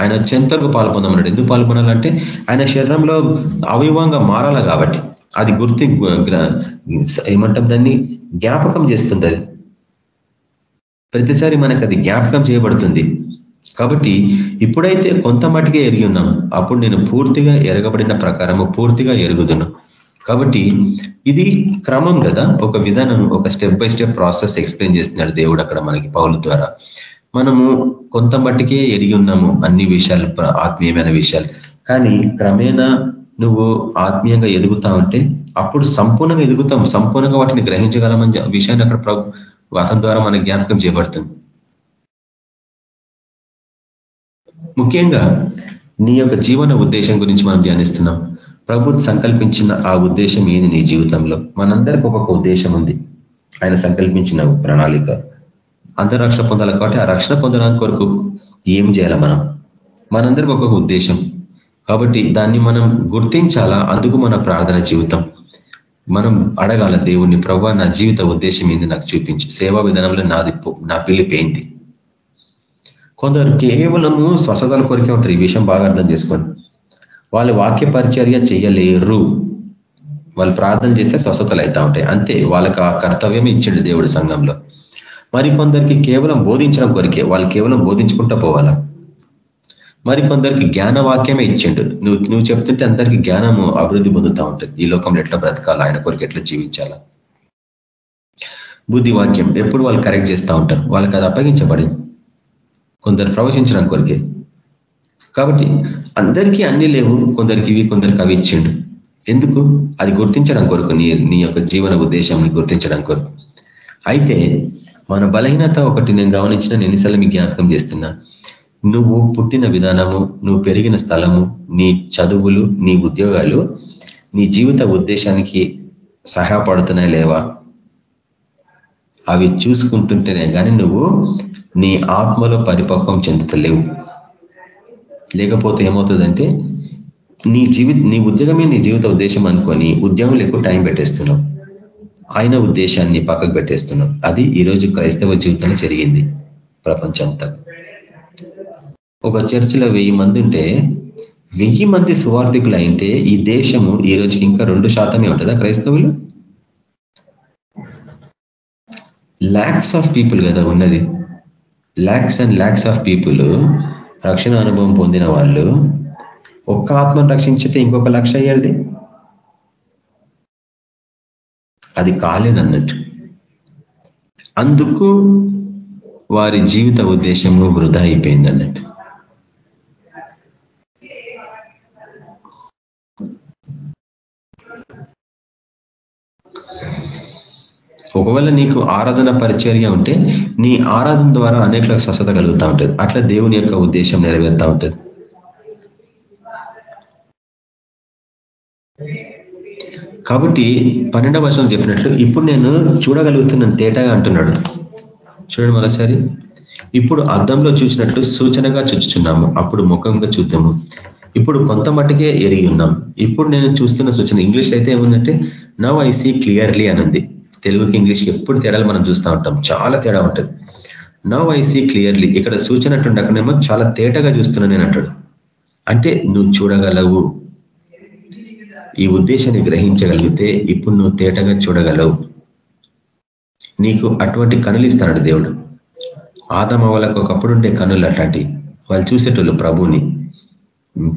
ఆయన చెంతకు పాల్పొందమన్నాడు. ఎందుకు పాల్పొనాలంటే ఆయన శరీరంలో అవయవంగా మారాల కాబట్టి. అది గుర్తి ఏమంటాం దాన్ని? జ్ఞాపకం చేస్తుంది అది ప్రతిసారి మనకు అది జ్ఞాపకం చేయబడుతుంది. కాబట్టి ఇప్పుడైతే కొంత మటుకే ఎరిగి ఉన్నాం. అప్పుడు నేను పూర్తిగా ఎరగబడిన ప్రకారము పూర్తిగా ఎరుగుదును. కాబట్టి ఇది క్రమం కదా ఒక విధానం ఒక step by step process explain చేస్తున్నాడు దేవుడు అక్కడ మనకి పౌల ద్వారా. మనము కొంత మట్టికే ఎరిగి ఉన్నాము. అన్ని విషయాలు ఆత్మీయమైన విషయాలు. కానీ క్రమేణా నువ్వు ఆత్మీయంగా ఎదుగుతా ఉంటే అప్పుడు సంపూర్ణంగా ఎదుగుతాం. సంపూర్ణంగా వాటిని గ్రహించగలమని విషయాన్ని అక్కడ అతని ద్వారా మనకు జ్ఞాపకం చేయబడుతుంది. ముఖ్యంగా నీ యొక్క జీవన ఉద్దేశం గురించి మనం ధ్యానిస్తున్నాం. ప్రభు సంకల్పించిన ఆ ఉద్దేశం ఏది నీ జీవితంలో? మనందరికి ఒక్కొక్క ఉద్దేశం ఉంది. ఆయన సంకల్పించిన ప్రణాళిక. అందరూ రక్షణ పొందాలి కాబట్టి ఆ రక్షణ పొందడానికి కొరకు ఏం చేయాలి మనం? మనందరికి ఒక్కొక్క ఉద్దేశం. కాబట్టి దాన్ని మనం గుర్తించాలా? అందుకు మన ప్రార్థన జీవితం. మనం అడగాల దేవుణ్ణి ప్రభా నా జీవిత ఉద్దేశం ఏంది నాకు చూపించి. సేవా విధానంలో నాది నా పిల్లిపోయింది కొందరు కేవలము స్వసతల కొరికే ఉంటారు. ఈ విషయం బాగా అర్థం చేసుకోండి. వాళ్ళు వాక్య పరిచర్య చేయలేరు. వాళ్ళు ప్రార్థన చేస్తే స్వస్థతలు అవుతా ఉంటాయి. అంతే. వాళ్ళకి ఆ కర్తవ్యం ఇచ్చిండు దేవుడు సంఘంలో. మరి కొందరికి కేవలం బోధించడం కొరికే వాళ్ళు కేవలం బోధించుకుంటూ పోవాలా? మరికొందరికి జ్ఞాన వాక్యమే ఇచ్చిండు. నువ్వు నువ్వు చెప్తుంటే అందరికీ జ్ఞానము అభివృద్ధి పొందుతూ ఉంటుంది. ఈ లోకంలో ఎట్లా బ్రతకాలా? ఆయన కొరికి ఎట్లా జీవించాలా? బుద్ధి వాక్యం ఎప్పుడు వాళ్ళు కరెక్ట్ చేస్తూ ఉంటారు? వాళ్ళకి అది అప్పగించబడింది. కొందరు ప్రవచించడం కొరికే. కాబట్టి అందరికీ అన్నీ లేవు కొందరికి ఇవి కొందరికి అవి ఇచ్చిండు. ఎందుకు? అది గుర్తించడం కొరకు నీ నీ యొక్క జీవన ఉద్దేశాన్ని గుర్తించడం కొరకు. అయితే మన బలహీనత ఒకటి నేను గమనించిన నేను ఎన్నిసార్లు మీ జ్ఞాపకం చేస్తున్నా. నువ్వు పుట్టిన విధానము నువ్వు పెరిగిన స్థలము నీ చదువులు నీ ఉద్యోగాలు నీ జీవిత ఉద్దేశానికి సహాయపడుతున్నాయి లేవా? అవి చూసుకుంటుంటేనే కానీ నువ్వు నీ ఆత్మలో పరిపక్వం చెందుతలేవు. లేకపోతే ఏమవుతుందంటే నీ జీవిత నీ ఉద్యోగమే నీ జీవిత ఉద్దేశం అనుకొని ఉద్యోగం ఎక్కువ టైం పెట్టేస్తున్నావు. ఆయన ఉద్దేశాన్ని పక్కకు పెట్టేస్తున్నాం. అది ఈరోజు క్రైస్తవ జీవితంలో జరిగింది ప్రపంచంతా. ఒక చర్చిలో వెయ్యి మంది ఉంటే వెయ్యి మంది సువార్థికులు అయింటే ఈ దేశము ఈ ఇంకా రెండు శాతమే ఉంటుందా క్రైస్తవులు? ల్యాక్స్ ఆఫ్ పీపుల్ కదా ఉన్నది. Lakhs and lakhs of people రక్షణ అనుభవం పొందిన వాళ్ళు ఒక్క ఆత్మను రక్షించితే ఇంకొక లక్ష అయ్యేది? అది కాలేదన్నట్టు. అందుకు వారి జీవిత ఉద్దేశము వృధా అయిపోయింది అన్నట్టు ఒకవేళ నీకు ఆరాధన పరిచర్య ఉంటే నీ ఆరాధన ద్వారా అనేకలకు స్వస్థత కలుగుతూ ఉంటుంది. అట్లా దేవుని యొక్క ఉద్దేశం నెరవేరుతూ ఉంటుంది. కాబట్టి పన్నెండవ వర్షం చెప్పినట్లు ఇప్పుడు నేను చూడగలుగుతున్నాను తేటగా అంటున్నాడు. చూడండి మరోసారి ఇప్పుడు అద్దంలో చూసినట్లు సూచనగా చూచుచున్నాము అప్పుడు ముఖంగా చూద్దాము. ఇప్పుడు కొంత మట్టుకే ఎరిగి ఉన్నాం. ఇప్పుడు నేను చూస్తున్న సూచన ఇంగ్లీష్ అయితే ఏముందంటే నవ్ ఐ సీ క్లియర్లీ అనుంది తెలుగుకి ఇంగ్లీష్కి ఎప్పుడు తేడాలు మనం చూస్తూ ఉంటాం. చాలా తేడా ఉంటుంది. నవ్ ఐ సీ క్లియర్లీ ఇక్కడ సూచన అక్కడేమో చాలా తేటగా చూస్తున్నా నేను అంటాడు. అంటే నువ్వు చూడగలవు. ఈ ఉద్దేశాన్ని గ్రహించగలిగితే ఇప్పుడు నువ్వు తేటగా చూడగలవు. నీకు అటువంటి కనులు ఇస్తాడు దేవుడు. ఆదమ వాళ్ళకు ఒకప్పుడు ఉండే కనులు అట్లాంటి. వాళ్ళు చూసేటోళ్ళు ప్రభుని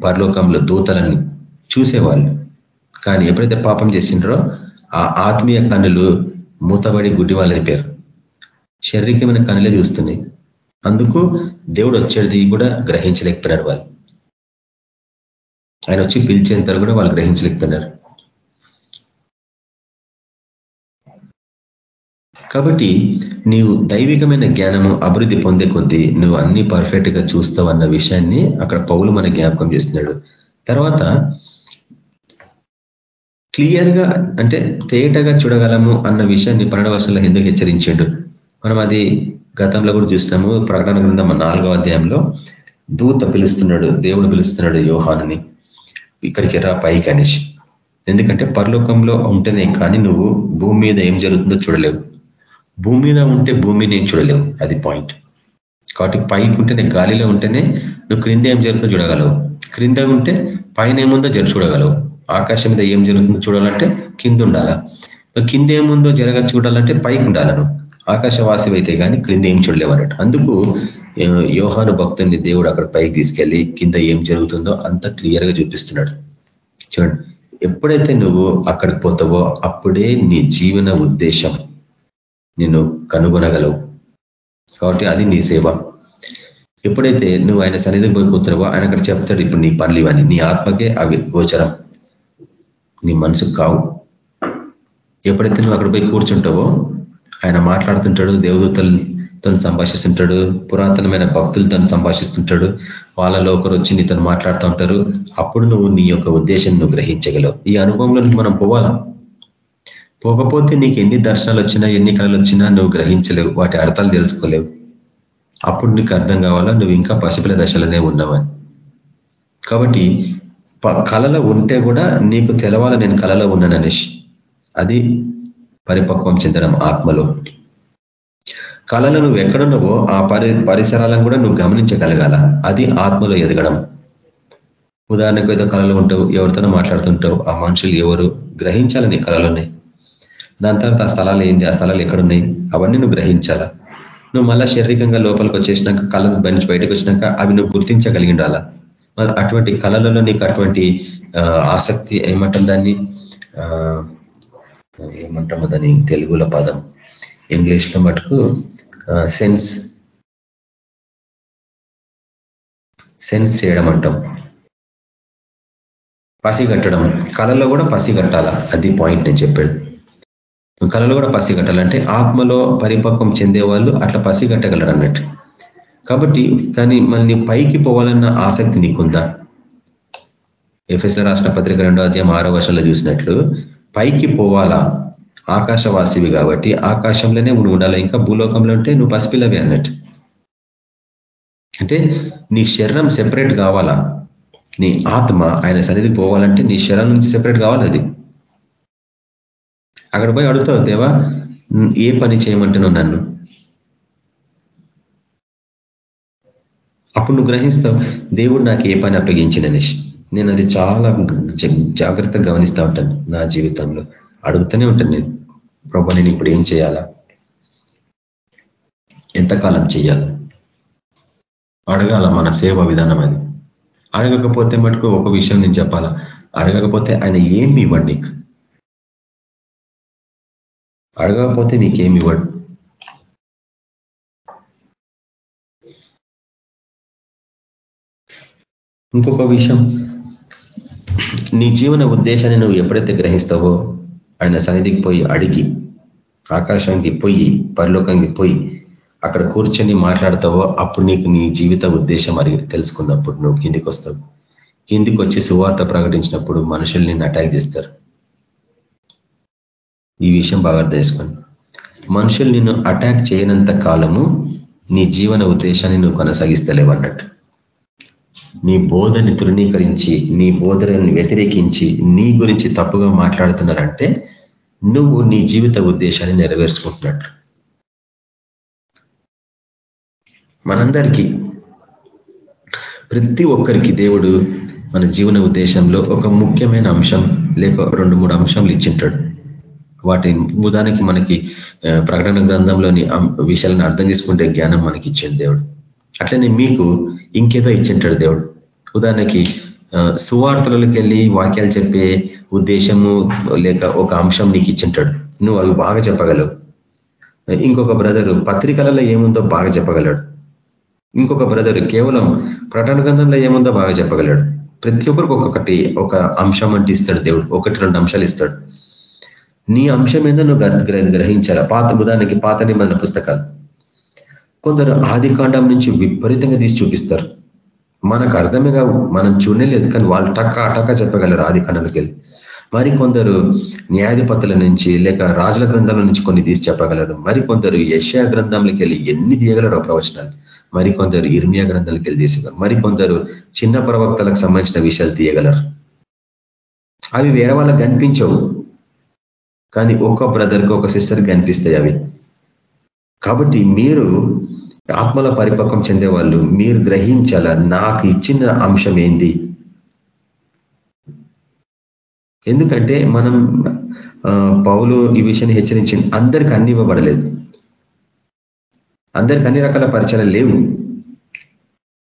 పరలోకంలో దూతలని చూసేవాళ్ళు. కానీ ఎప్పుడైతే పాపం చేసిండ్రో ఆ ఆత్మీయ కన్నులు మూతబడి గుడ్డి వాళ్ళైపోయారు శారీరకమైన కనులే చూస్తున్నాయి. అందుకు దేవుడు వచ్చేది కూడా గ్రహించలేకపోయినారు వాళ్ళు. ఆయన వచ్చి పిలిచేంత కూడా వాళ్ళు గ్రహించలేకపోయినారు. కాబట్టి నీవు దైవికమైన జ్ఞానము అభివృద్ధి పొందే కొద్దీ నువ్వు అన్ని పర్ఫెక్ట్గా చూస్తావు అన్న విషయాన్ని అక్కడ పౌలు మన జ్ఞాపకం చేస్తున్నాడు. తర్వాత క్లియర్గా అంటే తేటగా చూడగలము అన్న విషయాన్ని పన్నెండు వర్షంలో ఎందుకు హెచ్చరించాడు? మనం అది గతంలో కూడా చూసినాము ప్రకటన గ్రంథం నాలుగో అధ్యాయంలో దూత పిలుస్తున్నాడు దేవుడు పిలుస్తున్నాడు యోహానుని. ఇక్కడికి రా పైకి అనేసి. ఎందుకంటే పరలోకంలో ఉంటేనే కానీ నువ్వు భూమి మీద ఏం జరుగుతుందో చూడలేవు. భూమి మీద ఉంటే భూమిని ఏం చూడలేవు. అది పాయింట్ కాబట్టి పైకి ఉంటేనే గాలిలో ఉంటేనే నువ్వు క్రింద ఏం జరుగుతుందో చూడగలవు. క్రింద ఉంటే పైన ఏముందో జరు చూడగలవు. ఆకాశం మీద ఏం జరుగుతుందో చూడాలంటే కింద ఉండాలా? కింద ఏముందో జరగ చూడాలంటే పైకి ఉండాలను నువ్వు? ఆకాశవాసి అయితే కానీ క్రింద ఏం చూడలేవు అన్నట్టు అందుకు యోహాను భక్తుని దేవుడు అక్కడ పైకి తీసుకెళ్ళి కింద ఏం జరుగుతుందో అంత క్లియర్గా చూపిస్తున్నాడు. చూడండి ఎప్పుడైతే నువ్వు అక్కడికి పోతావో అప్పుడే నీ జీవన ఉద్దేశం నిన్ను కనుగొనగలవు. కాబట్టి అది నీ సేవ. ఎప్పుడైతే నువ్వు ఆయన సన్నిధికి పోయి కూతున్నావో ఆయన అక్కడ చెప్తాడు ఇప్పుడు నీ పనులు ఇవన్నీ నీ ఆత్మకే అవి గోచరం. నీ మనసుకు కావు. ఎప్పుడైతే నువ్వు అక్కడ పోయి కూర్చుంటావో ఆయన మాట్లాడుతుంటాడు దేవదూతలు తను సంభాషిస్తుంటాడు పురాతనమైన భక్తులతో సంభాషిస్తుంటాడు వాళ్ళలో ఒకరు వచ్చి నీతో మాట్లాడుతూ ఉంటారు. అప్పుడు నువ్వు నీ యొక్క ఉద్దేశం నువ్వు గ్రహించగలవు. ఈ అనుభవంలో మనం పోవాలా? పోకపోతే నీకు ఎన్ని దర్శనాలు వచ్చినా ఎన్ని కళలు వచ్చినా నువ్వు గ్రహించలేవు వాటి అర్థాలు తెలుసుకోలేవు. అప్పుడు నీకు అర్థం కావాలా? నువ్వు ఇంకా పసిపిల దశలోనే ఉన్నావని కాబట్టి కళలో ఉంటే కూడా నీకు తెలవాల నేను కళలో ఉన్నాను అనేసి అది పరిపక్వం చెందడం ఆత్మలో. కళలో నువ్వు ఎక్కడున్నావో ఆ పరి పరిసరాలను కూడా నువ్వు గమనించగలగాల. అది ఆత్మలో ఎదగడం. ఉదాహరణకు ఏదో కళలు ఉంటావు ఎవరితోనో మాట్లాడుతుంటావు. ఆ మనుషులు ఎవరు? గ్రహించాలని కళలోనే దాని తర్వాత ఆ స్థలాలు ఏంది? ఆ స్థలాలు ఎక్కడున్నాయి? అవన్నీ నువ్వు గ్రహించాలా. నువ్వు మళ్ళా శారీరకంగా లోపలికి వచ్చేసినాక కళలు నుంచి బయటకు వచ్చినాక అవి నువ్వు గుర్తించగలిగిండాలా. అటువంటి కళలలో నీకు అటువంటి ఆసక్తి ఏమంటాం దాన్ని? ఏమంటాము దాని తెలుగులో పదం. ఇంగ్లీష్లో మటుకు సెన్స్ సెన్స్ చేయడం అంటాం. పసిగట్టడం కళలో కూడా పసిగట్టాల అది పాయింట్ నేను చెప్పాడు కళలో కూడా పసిగట్టాలంటే ఆత్మలో పరిపక్వం చెందే వాళ్ళు అట్లా పసిగట్టగలరు అన్నట్టు. కాబట్టి కానీ మళ్ళీ పైకి పోవాలన్న ఆసక్తి నీకుందా? ఎఫ్ఎస్ల రాసిన పత్రిక రెండో అధ్యాయం ఆరో వర్షాల్లో చూసినట్లు పైకి పోవాలా? ఆకాశవాసివి కాబట్టి ఆకాశంలోనే నువ్వు ఉండాలి? ఇంకా భూలోకంలో ఉంటే నువ్వు పసిపిల్లవి అన్నట్టు. అంటే నీ శరీరం సెపరేట్ కావాలా? నీ ఆత్మ ఆయన సన్నిధి పోవాలంటే నీ శరీరం నుంచి సెపరేట్ కావాలి అది. అక్కడ పోయి అడుగుతావు దేవా ఏ పని చేయమంటున్నావు నన్ను? అప్పుడు నువ్వు గ్రహిస్తావు దేవుడు నాకు ఏ పని అప్పగించిననేసి. నేను అది చాలా జాగ్రత్తగా గమనిస్తూ ఉంటాను నా జీవితంలో. అడుగుతూనే ఉంటాను నేను ప్రభా నేను ఇప్పుడు ఏం చేయాలా? ఎంతకాలం చేయాలి అడగాల మన సేవ విధానం అది. అడగకపోతే మటుకు ఒక విషయం నేను చెప్పాలా? అడగకపోతే ఆయన ఏమి ఇవ్వండి నీకు? అడగకపోతే నీకేమి ఇవ్వడు? ఇంకొక విషయం నీ జీవన ఉద్దేశాన్ని నువ్వు ఎప్పుడైతే గ్రహిస్తావో ఆయన సన్నిధికి పోయి అడిగి ఆకాశానికి పోయి పరిలోకానికి పోయి అక్కడ కూర్చొని మాట్లాడతావో అప్పుడు నీకు నీ జీవిత ఉద్దేశం అడిగి తెలుసుకున్నప్పుడు నువ్వు కిందికి వస్తావు. కిందికి వచ్చి సువార్త ప్రకటించినప్పుడు మనుషులు నిన్ను అటాక్ చేస్తారు. ఈ విషయం బాగా తెలుసుకోండి మనుషులు నిన్ను అటాక్ చేయనంత కాలము నీ జీవన ఉద్దేశాన్ని నువ్వు కొనసాగిస్తలేవు అన్నట్టు. నీ బోధని తృణీకరించి నీ బోధనని వ్యతిరేకించి నీ గురించి తప్పుగా మాట్లాడుతున్నారంటే నువ్వు నీ జీవిత ఉద్దేశాన్ని నెరవేర్చుకుంటున్నట్లు. మనందరికీ ప్రతి ఒక్కరికి దేవుడు మన జీవన ఉద్దేశంలో ఒక ముఖ్యమైన అంశం లేక రెండు మూడు అంశాలు ఇచ్చింటాడు. వాటి ఉదానికి మనకి ప్రకటన గ్రంథంలోని విషయాలను అర్థం చేసుకుంటే జ్ఞానం మనకి ఇచ్చింది దేవుడు. అట్లనే మీకు ఇంకేదో ఇచ్చింటాడు దేవుడు. ఉదాహరణకి సువార్తలకి వెళ్ళి వాక్యాలు చెప్పే ఉద్దేశము లేక ఒక అంశం నీకు ఇచ్చింటాడు. నువ్వు అవి బాగా చెప్పగలవు. ఇంకొక బ్రదరు పత్రికలలో ఏముందో బాగా చెప్పగలడు. ఇంకొక బ్రదర్ కేవలం ప్రటన గ్రంథంలో ఏముందో బాగా చెప్పగలడు. ప్రతి ఒక్కరికి ఒక్కొక్కటి ఒక అంశం అంటే ఇస్తాడు దేవుడు. ఒకటి రెండు అంశాలు ఇస్తాడు. నీ అంశం ఏదో నువ్వు గ్రహించాల? పాత ఉదాహరణకి పాత నిబంధన పుస్తకాలు. కొందరు ఆది కాండం నుంచి విపరీతంగా తీసి చూపిస్తారు. మనకు అర్థమే కావు మనం చూడలేదు కానీ వాళ్ళు టక్క అటక్క చెప్పగలరు ఆది కాండంలోకి వెళ్ళి. మరి కొందరు న్యాయాధిపతుల నుంచి లేక రాజుల గ్రంథాల నుంచి కొన్ని తీసి చెప్పగలరు. మరి కొందరు యష్యా గ్రంథంలోకి వెళ్ళి ఎన్ని తీయగలరు ప్రవచనాలు. మరి కొందరు ఇర్మియా గ్రంథాలకు వెళ్ళి తీసేవారు మరి కొందరు చిన్న ప్రవక్తలకు సంబంధించిన విషయాలు తీయగలరు. అవి వేరే వాళ్ళకి కనిపించవు. కానీ ఒక్క బ్రదర్కి ఒక సిస్టర్కి కనిపిస్తాయి అవి. కాబట్టి మీరు ఆత్మల పరిపక్వం చెందే వాళ్ళు మీరు గ్రహించాల నాకు ఇచ్చిన అంశం ఏంది? ఎందుకంటే మనం పౌలు ఈ విషయాన్ని హెచ్చరించింది అందరికి అన్ని ఇవ్వబడలేదు. అందరికి అన్ని రకాల పరిచయాలు లేవు.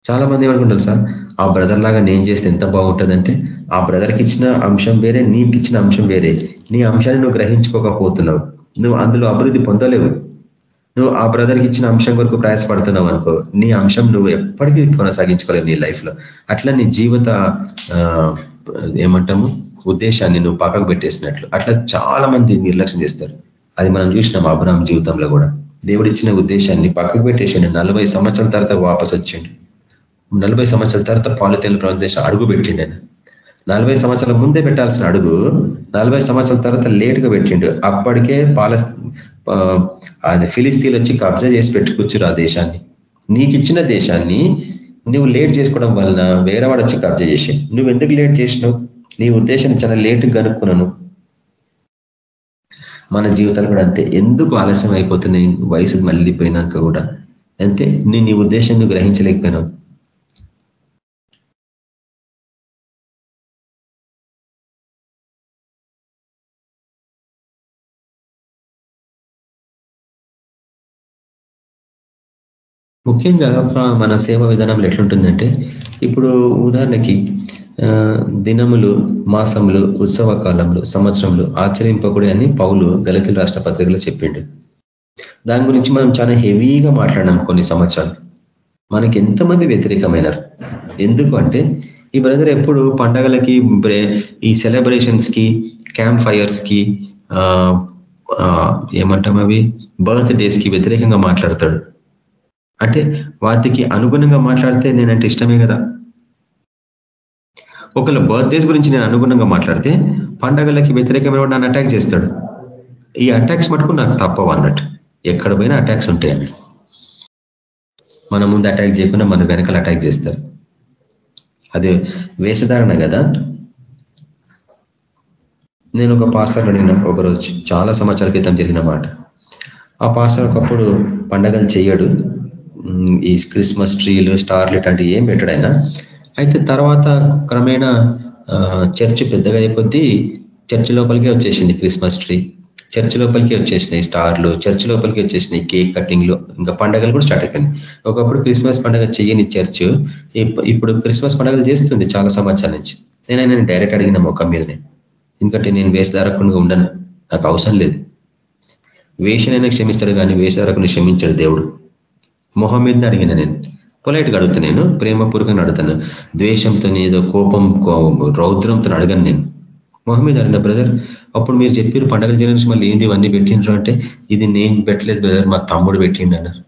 చాలా మంది ఏమనుకుంటారు సార్? ఆ బ్రదర్ లాగా నేను చేస్తే ఎంత బాగుంటుందంటే ఆ బ్రదర్కి ఇచ్చిన అంశం వేరే నీకు ఇచ్చిన అంశం వేరే. నీ అంశాన్ని నువ్వు గ్రహించుకోకపోతున్నావు. నువ్వు అందులో అభివృద్ధి పొందలేవు. నువ్వు ఆ బ్రదర్కి ఇచ్చిన అంశం కొరకు ప్రయాసపడుతున్నావు అనుకో నీ అంశం నువ్వు ఎప్పటికీ కొనసాగించుకోలేవు నీ లైఫ్లో. అట్లా నీ జీవిత ఏమంటాము ఉద్దేశాన్ని నువ్వు పక్కకు పెట్టేసినట్లు. అట్లా చాలా మంది నిర్లక్ష్యం చేస్తారు. అది మనం చూసినాం అబ్రాహం జీవితంలో కూడా. దేవుడు ఇచ్చిన ఉద్దేశాన్ని పక్కకు పెట్టేసిండు. నలభై సంవత్సరాల తర్వాత వాపస్ వచ్చిండు. నలభై సంవత్సరాల తర్వాత పాలితేలు ప్రదేశం అడుగు పెట్టిండు ఆయన. నలభై సంవత్సరాల ముందే పెట్టాల్సిన అడుగు నలభై సంవత్సరాల తర్వాత లేటుగా పెట్టిండు. అప్పటికే పాలస్ అది ఫిలిస్తీన్లు వచ్చి కబ్జా చేసి పెట్టుకొచ్చురు ఆ దేశాన్ని. నీకు ఇచ్చిన దేశాన్ని నువ్వు లేట్ చేసుకోవడం వలన వేరేవాడు వచ్చి కబ్జా చేసి నువ్వు ఎందుకు లేట్ చేసినావు? నీ ఉద్దేశం చాలా లేట్ కనుక్కున్నాను మన జీవితాలు కూడా అంతే. ఎందుకు ఆలస్యం అయిపోతున్నాయి? వయసు మళ్ళీపోయినాక కూడా. అంతే. నీ నీ ఉద్దేశం నువ్వు గ్రహించలేకపోయినావు. ముఖ్యంగా మన సేవా విధానంలో ఎట్లుంటుందంటే ఇప్పుడు ఉదాహరణకి దినములు మాసములు ఉత్సవ కాలంలో సంవత్సరంలో ఆచరింపకూడే అని పౌలు దళితుల రాష్ట్ర పత్రికలో చెప్పిండు. దాని గురించి మనం చాలా హెవీగా మాట్లాడినాం కొన్ని సంవత్సరాలు. మనకి ఎంతమంది వ్యతిరేకమైనారు? ఎందుకు అంటే ఈ బ్రదర్ ఎప్పుడు పండగలకి ఈ సెలబ్రేషన్స్కి క్యాంప్ ఫైర్స్కి ఏమంటాం అవి? బర్త్ డేస్కి వ్యతిరేకంగా మాట్లాడతాడు. అంటే వాటికి అనుగుణంగా మాట్లాడితే నేనంటే ఇష్టమే కదా? ఒకళ్ళ బర్త్డేస్ గురించి నేను అనుగుణంగా మాట్లాడితే పండగలకి వ్యతిరేకమైన నన్ను అటాక్ చేస్తాడు. ఈ అటాక్స్ మటుకు నాకు తప్పవు అన్నట్టు. ఎక్కడ పోయినా అటాక్స్ ఉంటాయని. మన ముందు అటాక్ చేయకుండా మన వెనకాల అటాక్ చేస్తారు. అది వేషధారణ కదా? నేను ఒక పాస్టర్ అడిగిన ఒకరోజు చాలా సంవత్సరాల క్రితం జరిగిన మాట. ఆ పాస్టర్ ఒకప్పుడు పండగలు చేయడు. ఈ క్రిస్మస్ ట్రీలు స్టార్లు ఇట్లాంటివి ఏం పెట్టాడైనా అయితే తర్వాత క్రమేణా చర్చ్ పెద్దగా అయ్యే కొద్దీ చర్చ్ లోపలికే వచ్చేసింది క్రిస్మస్ ట్రీ. చర్చ్ లోపలికి వచ్చేసినాయి స్టార్లు చర్చ్ లోపలికి వచ్చేసినాయి కేక్ కటింగ్లు ఇంకా పండగలు కూడా స్టార్ట్ అయిపోయింది ఒకప్పుడు క్రిస్మస్ పండుగ చేయని చర్చ్ ఇప్పుడు క్రిస్మస్ పండుగలు చేస్తుంది చాలా సంవత్సరాల నుంచి. నేను డైరెక్ట్ అడిగిన ముఖం మీదనే ఎందుకంటే నేను వేషధారకుండా ఉండను నాకు అవసరం లేదు. వేషనైనా క్షమిస్తాడు కానీ వేషధారకుని క్షమించాడు దేవుడు. మొహం మీద అడిగిన నేను పొలైట్గా అడుగుతా నేను ప్రేమపూర్వకంగా అడుగుతాను. ద్వేషంతో ఏదో కోపం రౌద్రంతో అడగను నేను. మొహం మీద అడిగిన బ్రదర్ అప్పుడు మీరు చెప్పారు పండగల జనరేషన్ మళ్ళీ ఏంది ఇవన్నీ పెట్టిండ్రు అంటే ఇది నేను పెట్టలేదు బ్రదర్ మా తమ్ముడు పెట్టిండు అన్నారు.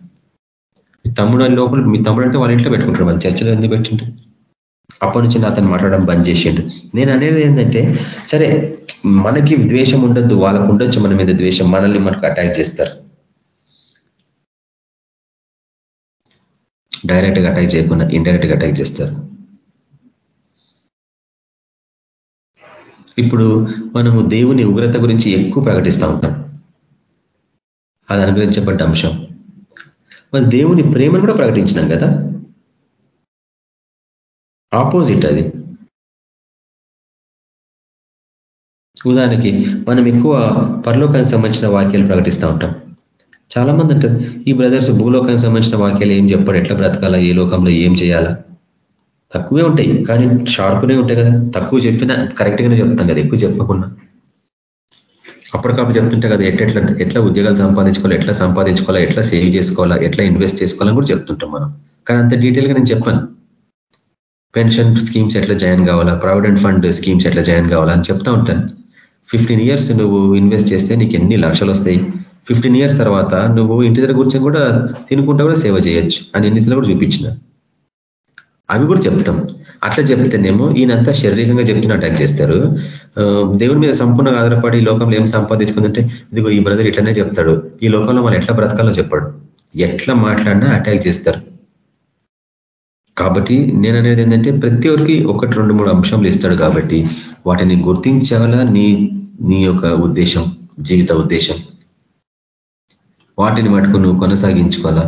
మీ తమ్ముడు అని లోపల మీ తమ్ముడు అంటే వాళ్ళ ఇంట్లో పెట్టుకుంటారు వాళ్ళు చర్చలో ఎందుకు పెట్టిండ్రు? అప్పటి నుంచి నా అతను మాట్లాడడం బంద్ చేసిండు. నేను అనేది ఏంటంటే సరే మనకి ద్వేషం ఉండొద్దు వాళ్ళకు ఉండొచ్చు మన మీద ద్వేషం మనల్ని మనకు అటాక్ చేస్తారు. డైరెక్ట్గా అటాక్ చేయకుండా ఇండైరెక్ట్గా అటాక్ చేస్తారు. ఇప్పుడు మనము దేవుని ఉగ్రత గురించి ఎక్కువ ప్రకటిస్తూ ఉంటాం. అది అనుగ్రహించబడ్డ అంశం. మరి దేవుని ప్రేమను కూడా ప్రకటించినాం కదా? ఆపోజిట్ అది. ఉదాహరణకి మనం ఎక్కువ పరలోకానికి సంబంధించిన వాక్యాలు ప్రకటిస్తూ ఉంటాం. చాలా మంది అంటారు ఈ బ్రదర్స్ భూలోకానికి సంబంధించిన వాక్యాలు ఏం చెప్పాడు ఎట్లా బ్రతకాలా? ఏ లోకంలో ఏం చేయాలా? తక్కువే ఉంటాయి కానీ షార్ప్నే ఉంటాయి కదా. తక్కువ చెప్పినా కరెక్ట్గానే చెప్తాం కదా ఎక్కువ చెప్పకుండా. అప్పటికప్పుడు చెప్తుంటే కదా ఎట్లా ఎట్లా ఉద్యోగాలు సంపాదించుకోవాలి ఎట్లా సంపాదించుకోవాలా ఎట్లా సేవ్ చేసుకోవాలా ఎట్లా ఇన్వెస్ట్ చేసుకోవాలని కూడా చెప్తుంటాం మనం. కానీ అంత డీటెయిల్గా నేను చెప్పాను. పెన్షన్ స్కీమ్స్ ఎట్లా జాయిన్ కావాలా ప్రావిడెంట్ ఫండ్ స్కీమ్స్ ఎట్లా జాయిన్ కావాలా అని చెప్తా ఉంటాను. ఫిఫ్టీన్ ఇయర్స్ నువ్వు ఇన్వెస్ట్ చేస్తే నీకు ఎన్ని లక్షలు వస్తాయి? ఫిఫ్టీన్ ఇయర్స్ తర్వాత నువ్వు ఇంటి దగ్గర కూర్చొని కూడా తినుకుంటా కూడా సేవ చేయొచ్చు అని ఎన్నిసార్లు కూడా చూపించిన. అవి కూడా చెప్తాం. అట్లా చెప్తేనేమో ఈయనంతా శారీరకంగా చెప్తున్న అటాక్ చేస్తారు. దేవుని మీద సంపూర్ణంగా ఆధారపడి ఈ లోకంలో ఏం సంపాదించుకుందంటే ఇదిగో ఈ బ్రదర్ ఇట్లనే చెప్తాడు. ఈ లోకంలో మనం ఎట్లా బ్రతకాలో చెప్పాడు. ఎట్లా మాట్లాడినా అటాక్ చేస్తారు. కాబట్టి నేను అనేది ఏంటంటే ప్రతి ఒక్కరికి ఒకటి రెండు మూడు అంశంలు ఇస్తాడు కాబట్టి వాటిని గుర్తించాలా నీ నీ యొక్క ఉద్దేశం జీవిత ఉద్దేశం. వాటిని మటుకు నువ్వు కొనసాగించుకోవాలా?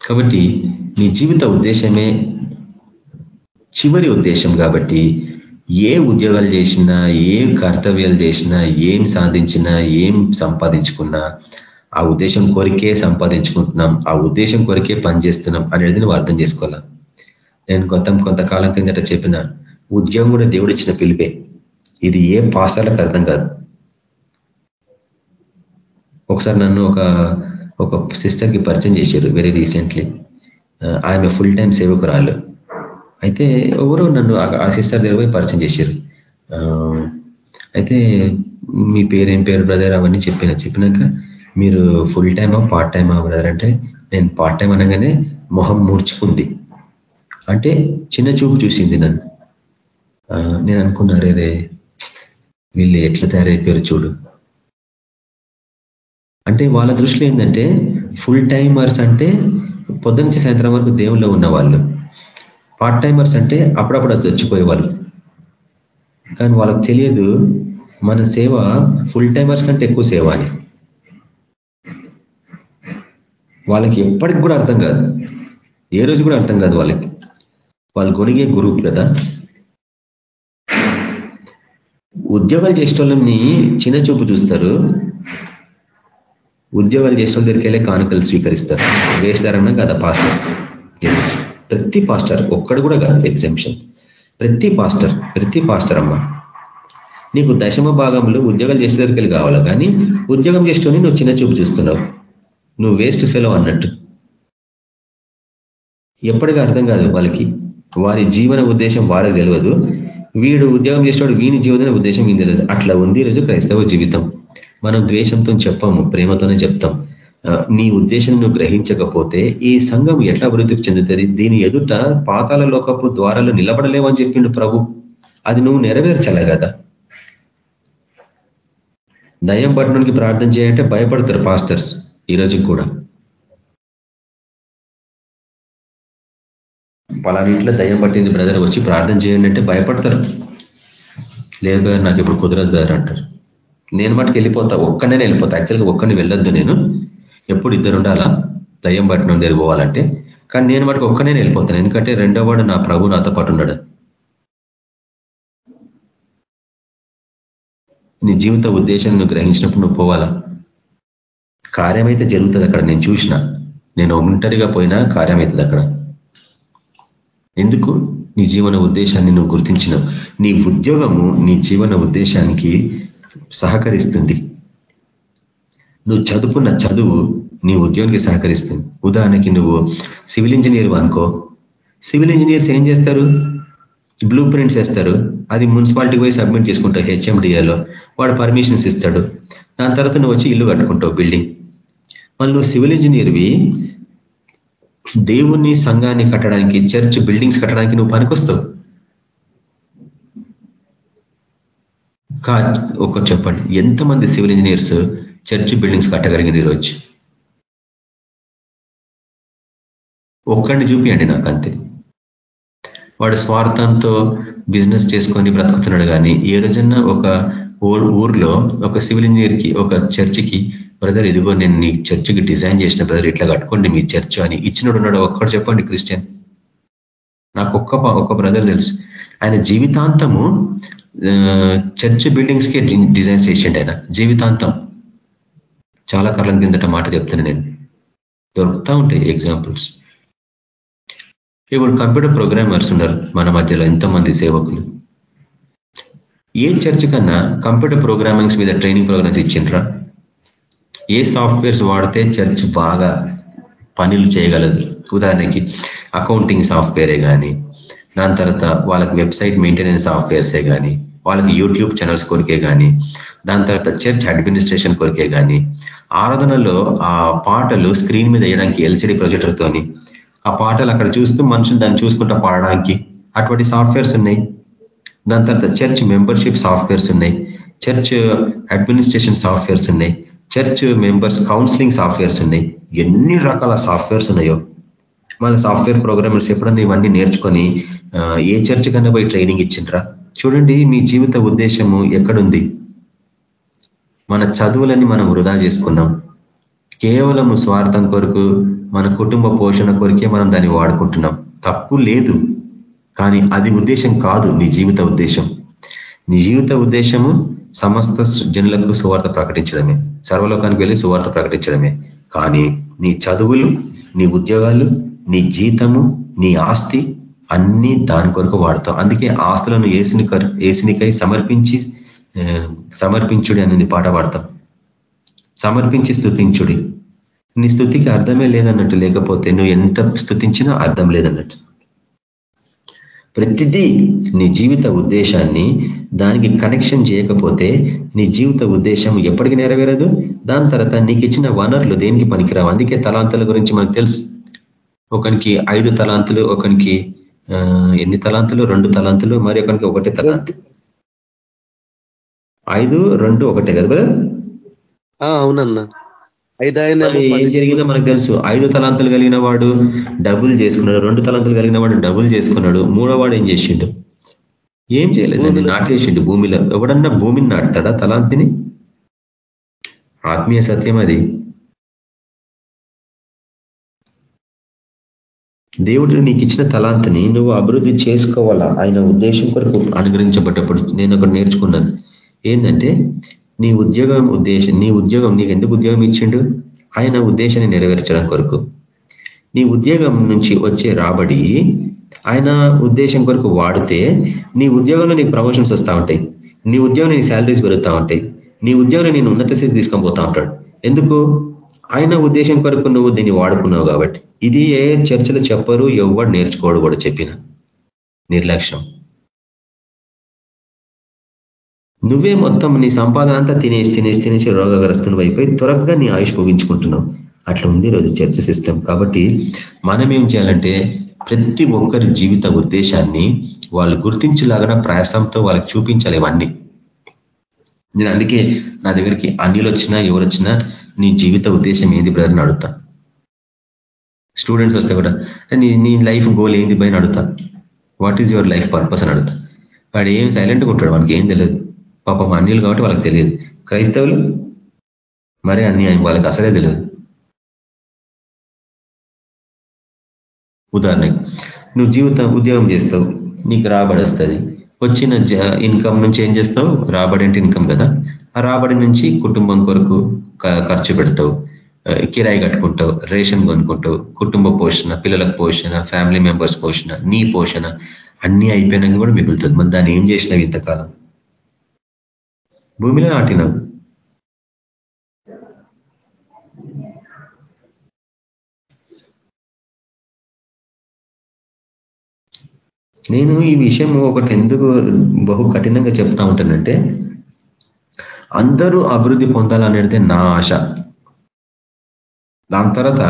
కాబట్టి నీ జీవిత ఉద్దేశమే చివరి ఉద్దేశం కాబట్టి ఏ ఉద్యోగాలు చేసినా ఏం కర్తవ్యాలు చేసినా ఏం సాధించినా ఏం సంపాదించుకున్నా ఆ ఉద్దేశం కొరికే సంపాదించుకుంటున్నాం ఆ ఉద్దేశం కొరికే పనిచేస్తున్నాం అనేది నువ్వు అర్థం చేసుకోవాలా? నేను కొంత కొంతకాలం కిందట చెప్పిన ఉద్యోగం కూడా దేవుడు ఇచ్చిన పిలిపే. ఇది ఏ పాసాలకు అర్థం కాదు. ఒకసారి నన్ను ఒక ఒక సిస్టర్కి పరిచయం చేశారు వెరీ రీసెంట్లీ ఆమె ఫుల్ టైం సేవకురాలు. అయితే ఎవరో నన్ను ఆ సిస్టర్ దగ్గర పోయి పరిచయం చేశారు. అయితే మీ పేరు ఏం పేరు బ్రదర్ అవన్నీ చెప్పిన చెప్పినాక మీరు ఫుల్ టైమా పార్ట్ టైమా బ్రదర్ అంటే నేను పార్ట్ టైం అనగానే మొహం మూర్చుకుంది అంటే చిన్న చూపు చూసింది నన్ను. నేను అనుకున్నా రే రే వీళ్ళు ఎట్లా తయారైపోయారు చూడు. అంటే వాళ్ళ దృష్టిలో ఏంటంటే ఫుల్ టైమర్స్ అంటే పొద్దునుంచి సాయంత్రం వరకు దేవుల్లో ఉన్న వాళ్ళు పార్ట్ టైమర్స్ అంటే అప్పుడప్పుడు అది చచ్చిపోయేవాళ్ళు. కానీ వాళ్ళకి తెలియదు మన సేవ ఫుల్ టైమర్స్ కంటే ఎక్కువ సేవ అని. వాళ్ళకి ఎప్పటికి కూడా అర్థం కాదు. ఏ రోజు కూడా అర్థం కాదు వాళ్ళకి. వాళ్ళు కొనిగే గ్రూప్ కదా. ఉద్యోగాలు చేసేటోళ్ళని చిన్న చూపు చూస్తారు. ఉద్యోగాలు చేసిన దగ్గరికి వెళ్ళే కానుకలు స్వీకరిస్తారు. వేస్తారన్నా కదా పాస్టర్స్ ప్రతి పాస్టర్ ఒక్కడు కూడా కాదు ఎగ్జామ్షన్ ప్రతి పాస్టర్ ప్రతి పాస్టర్ అమ్మ. నీకు దశమ భాగంలో ఉద్యోగాలు చేసే దగ్గరికి కావాలి? కానీ ఉద్యోగం చేస్తూనే నువ్వు చిన్న చూపు చూస్తున్నావు. నువ్వు వేస్ట్ ఫెలో అన్నట్టు. ఎప్పటికీ అర్థం కాదు వాళ్ళకి. వారి జీవన ఉద్దేశం వారికి తెలియదు వీడు ఉద్యోగం చేసేవాడు వీని జీవన ఉద్దేశం వీని తెలియదు అట్లా ఉంది ఈరోజు క్రైస్తవ జీవితం. మనం ద్వేషంతో చెప్పాము ప్రేమతోనే చెప్తాం. నీ ఉద్దేశం నువ్వు గ్రహించకపోతే ఈ సంఘం ఎట్లా అభివృద్ధి చెందుతుంది? దీని ఎదుట పాతాల లోకపు ద్వారాలు నిలబడలేవని చెప్పిండు ప్రభు. అది నువ్వు నెరవేర్చలే కదా. దయం పట్టణానికి ప్రార్థన చేయాలంటే భయపడతారు పాస్టర్స్ ఈ కూడా. పలానింట్లో దయ్యం పట్టింది బ్రదర్ వచ్చి ప్రార్థన చేయండి అంటే భయపడతారు. లేదు బ్రదర్ నాకు ఇప్పుడు కుదరదు బ్రదర్ అంటారు. నేను మటుకు వెళ్ళిపోతా ఒక్కనే వెళ్ళిపోతా. యాక్చువల్గా ఒక్కడిని వెళ్ళొద్దు నేను. ఎప్పుడు ఇద్దరు ఉండాలా? దయ్యం పట్టిన నుండి వెళ్ళిపోవాలంటే కానీ నేను మటుకు ఒక్కనే వెళ్ళిపోతాను. ఎందుకంటే రెండో వాడు నా ప్రభు నాతో పాటు ఉన్నాడు. నీ జీవిత ఉద్దేశాన్ని నువ్వు గ్రహించినప్పుడు నువ్వు పోవాలా? కార్యమైతే జరుగుతుంది అక్కడ. నేను చూసిన. నేను ఒంటరిగా పోయినా కార్యమవుతుంది అక్కడ. ఎందుకు? నీ జీవన ఉద్దేశాన్ని నువ్వు గుర్తించినావు. నీ ఉద్యోగము నీ జీవన ఉద్దేశానికి సహకరిస్తుంది. నువ్వు చదువుకున్న చదువు నీ ఉద్యోగానికి సహకరిస్తుంది. ఉదాహరణకి నువ్వు సివిల్ ఇంజనీర్ అనుకో. సివిల్ ఇంజనీర్స్ ఏం చేస్తారు? బ్లూ ప్రింట్స్ వేస్తారు. అది మున్సిపాలిటీకి పోయి సబ్మిట్ చేసుకుంటావు హెచ్ఎండిఏలో. వాడు పర్మిషన్స్ ఇస్తాడు. దాని తర్వాత నువ్వు వచ్చి ఇల్లు కట్టుకుంటావు బిల్డింగ్. మళ్ళీ నువ్వు సివిల్ ఇంజనీర్వి. దేవుని సంఘాన్ని కట్టడానికి చర్చ్ బిల్డింగ్స్ కట్టడానికి నువ్వు పనికొస్తావు. కా ఒకటి చెప్పండి. ఎంతమంది సివిల్ ఇంజనీర్స్ చర్చ్ బిల్డింగ్స్ కట్టగలిగింది ఈరోజు? ఒక్కడిని చూపియండి నాకు అంతే వాడు స్వార్థంతో బిజినెస్ చేసుకొని బ్రతుకుతున్నాడు కానీ ఏ రోజన్నా ఒక ఊర్లో ఒక సివిల్ ఇంజనీర్కి ఒక చర్చికి బ్రదర్ ఇదిగో నేను నీ చర్చికి డిజైన్ చేసిన బ్రదర్ ఇట్లా కట్టుకోండి మీ చర్చ్ అని ఇచ్చినడు ఉన్నాడు. ఒక్కడు చెప్పండి క్రిస్టియన్. నాకు ఒక్క ఒక బ్రదర్ తెలుసు. ఆయన జీవితాంతము చర్చ్ బిల్డింగ్స్కి డిజైన్స్ చేసిండు ఆయన. జీవితాంతం. చాలా కాలం కిందట మాట చెప్తాను నేను. దొరుకుతూ ఉంటాయి ఎగ్జాంపుల్స్. ఇప్పుడు కంప్యూటర్ ప్రోగ్రామర్స్ ఉన్నారు మన మధ్యలో ఎంతోమంది సేవకులు. ఏ చర్చ్ కన్నా కంప్యూటర్ ప్రోగ్రామింగ్స్ మీద ట్రైనింగ్ ప్రోగ్రామ్స్ ఇచ్చిండ్రా? ఏ సాఫ్ట్వేర్స్ వాడితే చర్చ్ బాగా పనులు చేయగలదు? ఉదాహరణకి అకౌంటింగ్ సాఫ్ట్వేరే కానీ దాని తర్వాత వాళ్ళకి వెబ్సైట్ మెయింటెనెన్స్ సాఫ్ట్వేర్సే కానీ వాళ్ళకి యూట్యూబ్ ఛానల్స్ కొరికే కానీ దాని తర్వాత చర్చ్ అడ్మినిస్ట్రేషన్ కొరికే కానీ ఆరాధనలో ఆ పాటలు స్క్రీన్ మీద వేయడానికి ఎల్సిడి ప్రొజెక్టర్తోని ఆ పాటలు అక్కడ చూస్తూ మనుషులు దాన్ని చూసుకుంటూ పాడడానికి అటువంటి సాఫ్ట్వేర్స్ ఉన్నాయి. దాని తర్వాత చర్చ్ మెంబర్షిప్ సాఫ్ట్వేర్స్ ఉన్నాయి. చర్చ్ అడ్మినిస్ట్రేషన్ సాఫ్ట్వేర్స్ ఉన్నాయి. చర్చ్ మెంబర్స్ కౌన్సిలింగ్ సాఫ్ట్వేర్స్ ఉన్నాయి. ఎన్ని రకాల సాఫ్ట్వేర్స్ ఉన్నాయో. మన సాఫ్ట్వేర్ ప్రోగ్రామర్స్ ఎప్పుడన్నా ఇవన్నీ నేర్చుకొని ఏ చర్చ కన్నా పోయి ట్రైనింగ్ ఇచ్చిండ్రా? చూడండి మీ జీవిత ఉద్దేశము ఎక్కడుంది? మన చదువులని మనం వృధా చేసుకున్నాం. కేవలం స్వార్థం కొరకు మన కుటుంబ పోషణ కొరికే మనం దాన్ని వాడుకుంటున్నాం. తప్పు లేదు. కానీ అది ఉద్దేశం కాదు నీ జీవిత ఉద్దేశం. నీ జీవిత ఉద్దేశము సమస్త జనులకు సువార్త ప్రకటించడమే. సర్వలోకానికి వెళ్ళి సువార్త ప్రకటించడమే. కానీ నీ చదువులు నీ ఉద్యోగాలు నీ జీతము నీ ఆస్తి అన్ని దాని కొరకు వాడతాం. అందుకే ఆస్తులను ఏసుని ఏసునికై సమర్పించి సమర్పించుడి అనేది పాట పాడతాం సమర్పించి స్థుతించుడి నీ స్థుతికి అర్థమే లేదన్నట్టు లేకపోతే నువ్వు ఎంత స్థుతించినా అర్థం లేదన్నట్టు. ప్రతిదీ నీ జీవిత ఉద్దేశాన్ని దానికి కనెక్షన్ చేయకపోతే నీ జీవిత ఉద్దేశం ఎప్పటికీ నెరవేరదు. దాని తర్వాత నీకు ఇచ్చిన వనరులు దేనికి పనికిరావు? అందుకే తలాంతల గురించి మనకు తెలుసు. ఒకనికి ఐదు తలాంతులు ఒకనికి ఎన్ని తలాంతులు? రెండు తలాంతులు మరి ఒకనికి ఒకటే తలాంతు. ఐదు రెండు ఒకటే కదా బ్రదర్? అవునన్నా. ఐదు ఏం జరిగిందో మనకు తెలుసు. ఐదు తలాంతులు కలిగిన వాడు డబుల్ చేసుకున్నాడు రెండు తలాంతులు కలిగిన వాడు డబుల్ చేసుకున్నాడు. మూడో వాడు ఏం చేసిండు? ఏం చేయలేదు నాటేసిండు భూమిలో. ఎవడన్నా భూమిని నాటుతాడా తలాంతిని? ఆత్మీయ సత్యం అది. దేవుడు నీకు ఇచ్చిన తలాంతిని నువ్వు అభివృద్ధి చేసుకోవాలా? ఆయన ఉద్దేశం కొరకు అనుగ్రహించబడ్డప్పుడు నేను ఒకటి నేర్చుకున్నాను. ఏంటంటే నీ ఉద్యోగం ఉద్దేశం నీ ఉద్యోగం నీకు ఎందుకు ఉద్యోగం ఇచ్చిండు? ఆయన ఉద్దేశాన్ని నెరవేర్చడం కొరకు. నీ ఉద్యోగం నుంచి వచ్చే రాబడి ఆయన ఉద్దేశం కొరకు వాడితే నీ ఉద్యోగంలో నీకు ప్రమోషన్స్ వస్తూ ఉంటాయి. నీ ఉద్యోగంలో నీ శాలరీస్ పెరుగుతూ ఉంటాయి. నీ ఉద్యోగంలో నేను ఉన్నత స్థితి తీసుకొని పోతా ఉంటాడు. ఎందుకు? ఆయన ఉద్దేశం కొరకు నువ్వు దీన్ని వాడుకున్నావు కాబట్టి. ఇది ఏ చర్చలు చెప్పరు ఎవడు నేర్చుకోడు కూడా చెప్పిన. నిర్లక్ష్యం. నువ్వే మొత్తం నీ సంపాదన అంతా తినేసి తినేసి తినేసి రోగగ్రస్తులు అయిపోయి త్వరగా నీ ఆయుష్ ముగించుకుంటున్నావు అట్లా ఉంది రోజు చర్చ సిస్టమ్ కాబట్టి మనం ఏం చేయాలంటే ప్రతి ఒక్కరి జీవిత ఉద్దేశాన్ని వాళ్ళు గుర్తించలాగా ప్రయాసంతో వాళ్ళకి చూపించాలి ఇవన్నీ. నేను అందుకే నా దగ్గరికి అన్నిలు వచ్చినా ఎవరు వచ్చినా నీ జీవిత ఉద్దేశం ఏంది బ్రదర్ని అడుగుతా. స్టూడెంట్స్ వస్తే కూడా నీ నీ లైఫ్ గోల్ ఏంది పైన అడుగుతా. What is your life purpose అని అడుగుతా. వాడు ఏం సైలెంట్గా ఉంటాడు వానికి ఏం తెలియదు. పాపం అన్యులు కాబట్టి వాళ్ళకి తెలియదు. క్రైస్తవులు? మరి అన్ని వాళ్ళకి అసలే తెలియదు. ఉదాహరణకి నువ్వు జీవితం ఉద్యోగం చేస్తావు నీకు రాబడి వస్తుంది. వచ్చిన ఇన్కమ్ నుంచి ఏం చేస్తావు? రాబడి అంటే ఇన్కమ్ కదా. ఆ రాబడి నుంచి కుటుంబం కొరకు ఖర్చు పెడతావు. కిరాయి కట్టుకుంటావు రేషన్ కొనుక్కుంటావు కుటుంబ పోషణ పిల్లలకు పోషణ ఫ్యామిలీ మెంబర్స్ పోషణ నీ పోషణ అన్నీ అయిపోయినాక కూడా మిగులుతుంది. మరి దాన్ని ఏం చేసినావు ఇంతకాలం? భూమిలో నాటినావు? నేను ఈ విషయం ఒకటి ఎందుకు బహు కఠినంగా చెప్తా ఉంటానంటే అందరూ అభివృద్ధి పొందాలనేది నా ఆశ. దాని తర్వాత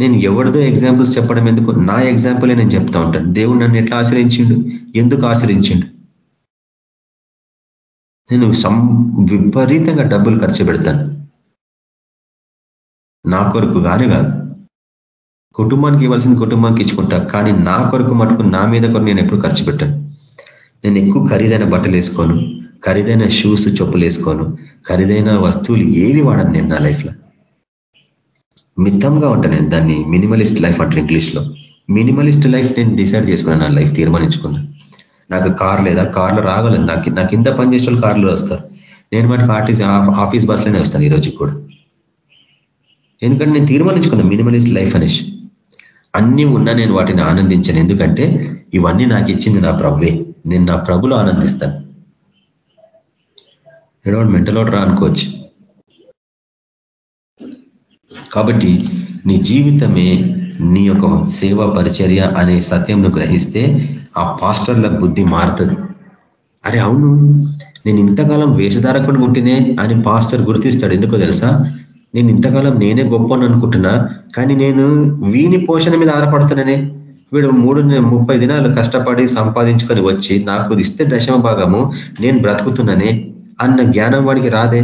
నేను ఎవరిదో ఎగ్జాంపుల్స్ చెప్పడం ఎందుకు? నా ఎగ్జాంపులే నేను చెప్తా ఉంటాను. దేవుడు నన్ను ఎట్లా ఆశ్రయించిండు? ఎందుకు ఆశ్రయించిండు? నేను విపరీతంగా డబ్బులు ఖర్చు పెడతాను. నా కొరకు కానీ కాదు. కుటుంబానికి ఇవ్వాల్సిన కుటుంబానికి ఇచ్చుకుంటా. కానీ నా కొరకు మటుకు నా మీద కొరకు నేను ఎప్పుడు ఖర్చు పెట్టాను. నేను ఎక్కువ ఖరీదైన బట్టలు వేసుకోను. ఖరీదైన షూస్ చెప్పులు వేసుకోను. ఖరీదైన వస్తువులు ఏవి వాడను నేను నా లైఫ్లో మితంగా ఉంటాను నేను దాన్ని మినిమలిస్ట్ లైఫ్ అంటారు ఇంగ్లీష్లో మినిమలిస్ట్ లైఫ్ నేను డిసైడ్ చేసుకున్నాను నా లైఫ్ తీర్మానించుకున్నాను. నాకు కార్ లేదా కార్లో రాగలను నాకు నా కింద పనిచేసే వాళ్ళు కార్లో వస్తారు. నేను మటుకు ఆర్టీసీ ఆఫీస్ బస్సులోనే వస్తాను ఈరోజు కూడా. ఎందుకంటే నేను తీర్మానించుకున్నాను మినిమలిస్ట్ లైఫ్ అనేసి అన్నీ ఉన్నా నేను వాటిని ఆనందించాను. ఎందుకంటే ఇవన్నీ నాకు ఇచ్చింది నా ప్రభువే. నేను నా ప్రభులో ఆనందిస్తాను. ఏడో మెంటలో రా అనుకోవచ్చు. కాబట్టి నీ జీవితమే నీ యొక్క సేవా పరిచర్య అనే సత్యంను గ్రహిస్తే ఆ పాస్టర్ల బుద్ధి మారుతుంది. అరే అవును నేను ఇంతకాలం వేషధారకుండా ఉంటేనే అని పాస్టర్ గుర్తిస్తాడు. ఎందుకో తెలుసా? నేను ఇంతకాలం నేనే గొప్ప అనుకుంటున్నా కానీ నేను వీని పోషణ మీద ఆధారపడుతున్నానే. వీడు మూడు ముప్పై దినాలు కష్టపడి సంపాదించుకొని వచ్చి నాకు ఇస్తే దశమ భాగము నేను బ్రతుకుతున్నానే. అన్న జ్ఞానం వాడికి రాదే.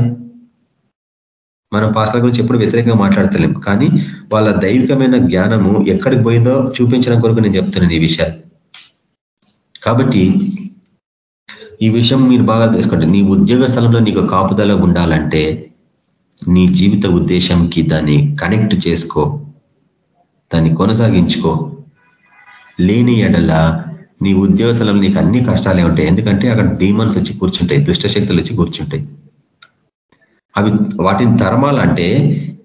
మనం పాస్టర్ గురించి ఎప్పుడు వ్యతిరేకంగా మాట్లాడతలేం. కానీ వాళ్ళ దైవికమైన జ్ఞానము ఎక్కడికి పోయిందో చూపించడం కొరకు నేను చెప్తున్నాను ఈ విషయాలు. కాబట్టి ఈ విషయం మీరు బాగా తెలుసుకోండి నీ ఉద్యోగ స్థలంలో నీకు కాపుదల ఉండాలంటే నీ జీవిత ఉద్దేశంకి దాన్ని కనెక్ట్ చేసుకో. దాన్ని కొనసాగించుకో. లేని ఎడల నీ ఉద్యోగ స్థలంలో నీకు అన్ని కష్టాలే ఉంటాయి. ఎందుకంటే అక్కడ డీమన్స్ వచ్చి కూర్చుంటాయి దుష్టశక్తులు వచ్చి కూర్చుంటాయి. అవి వాటిని తరమాలంటే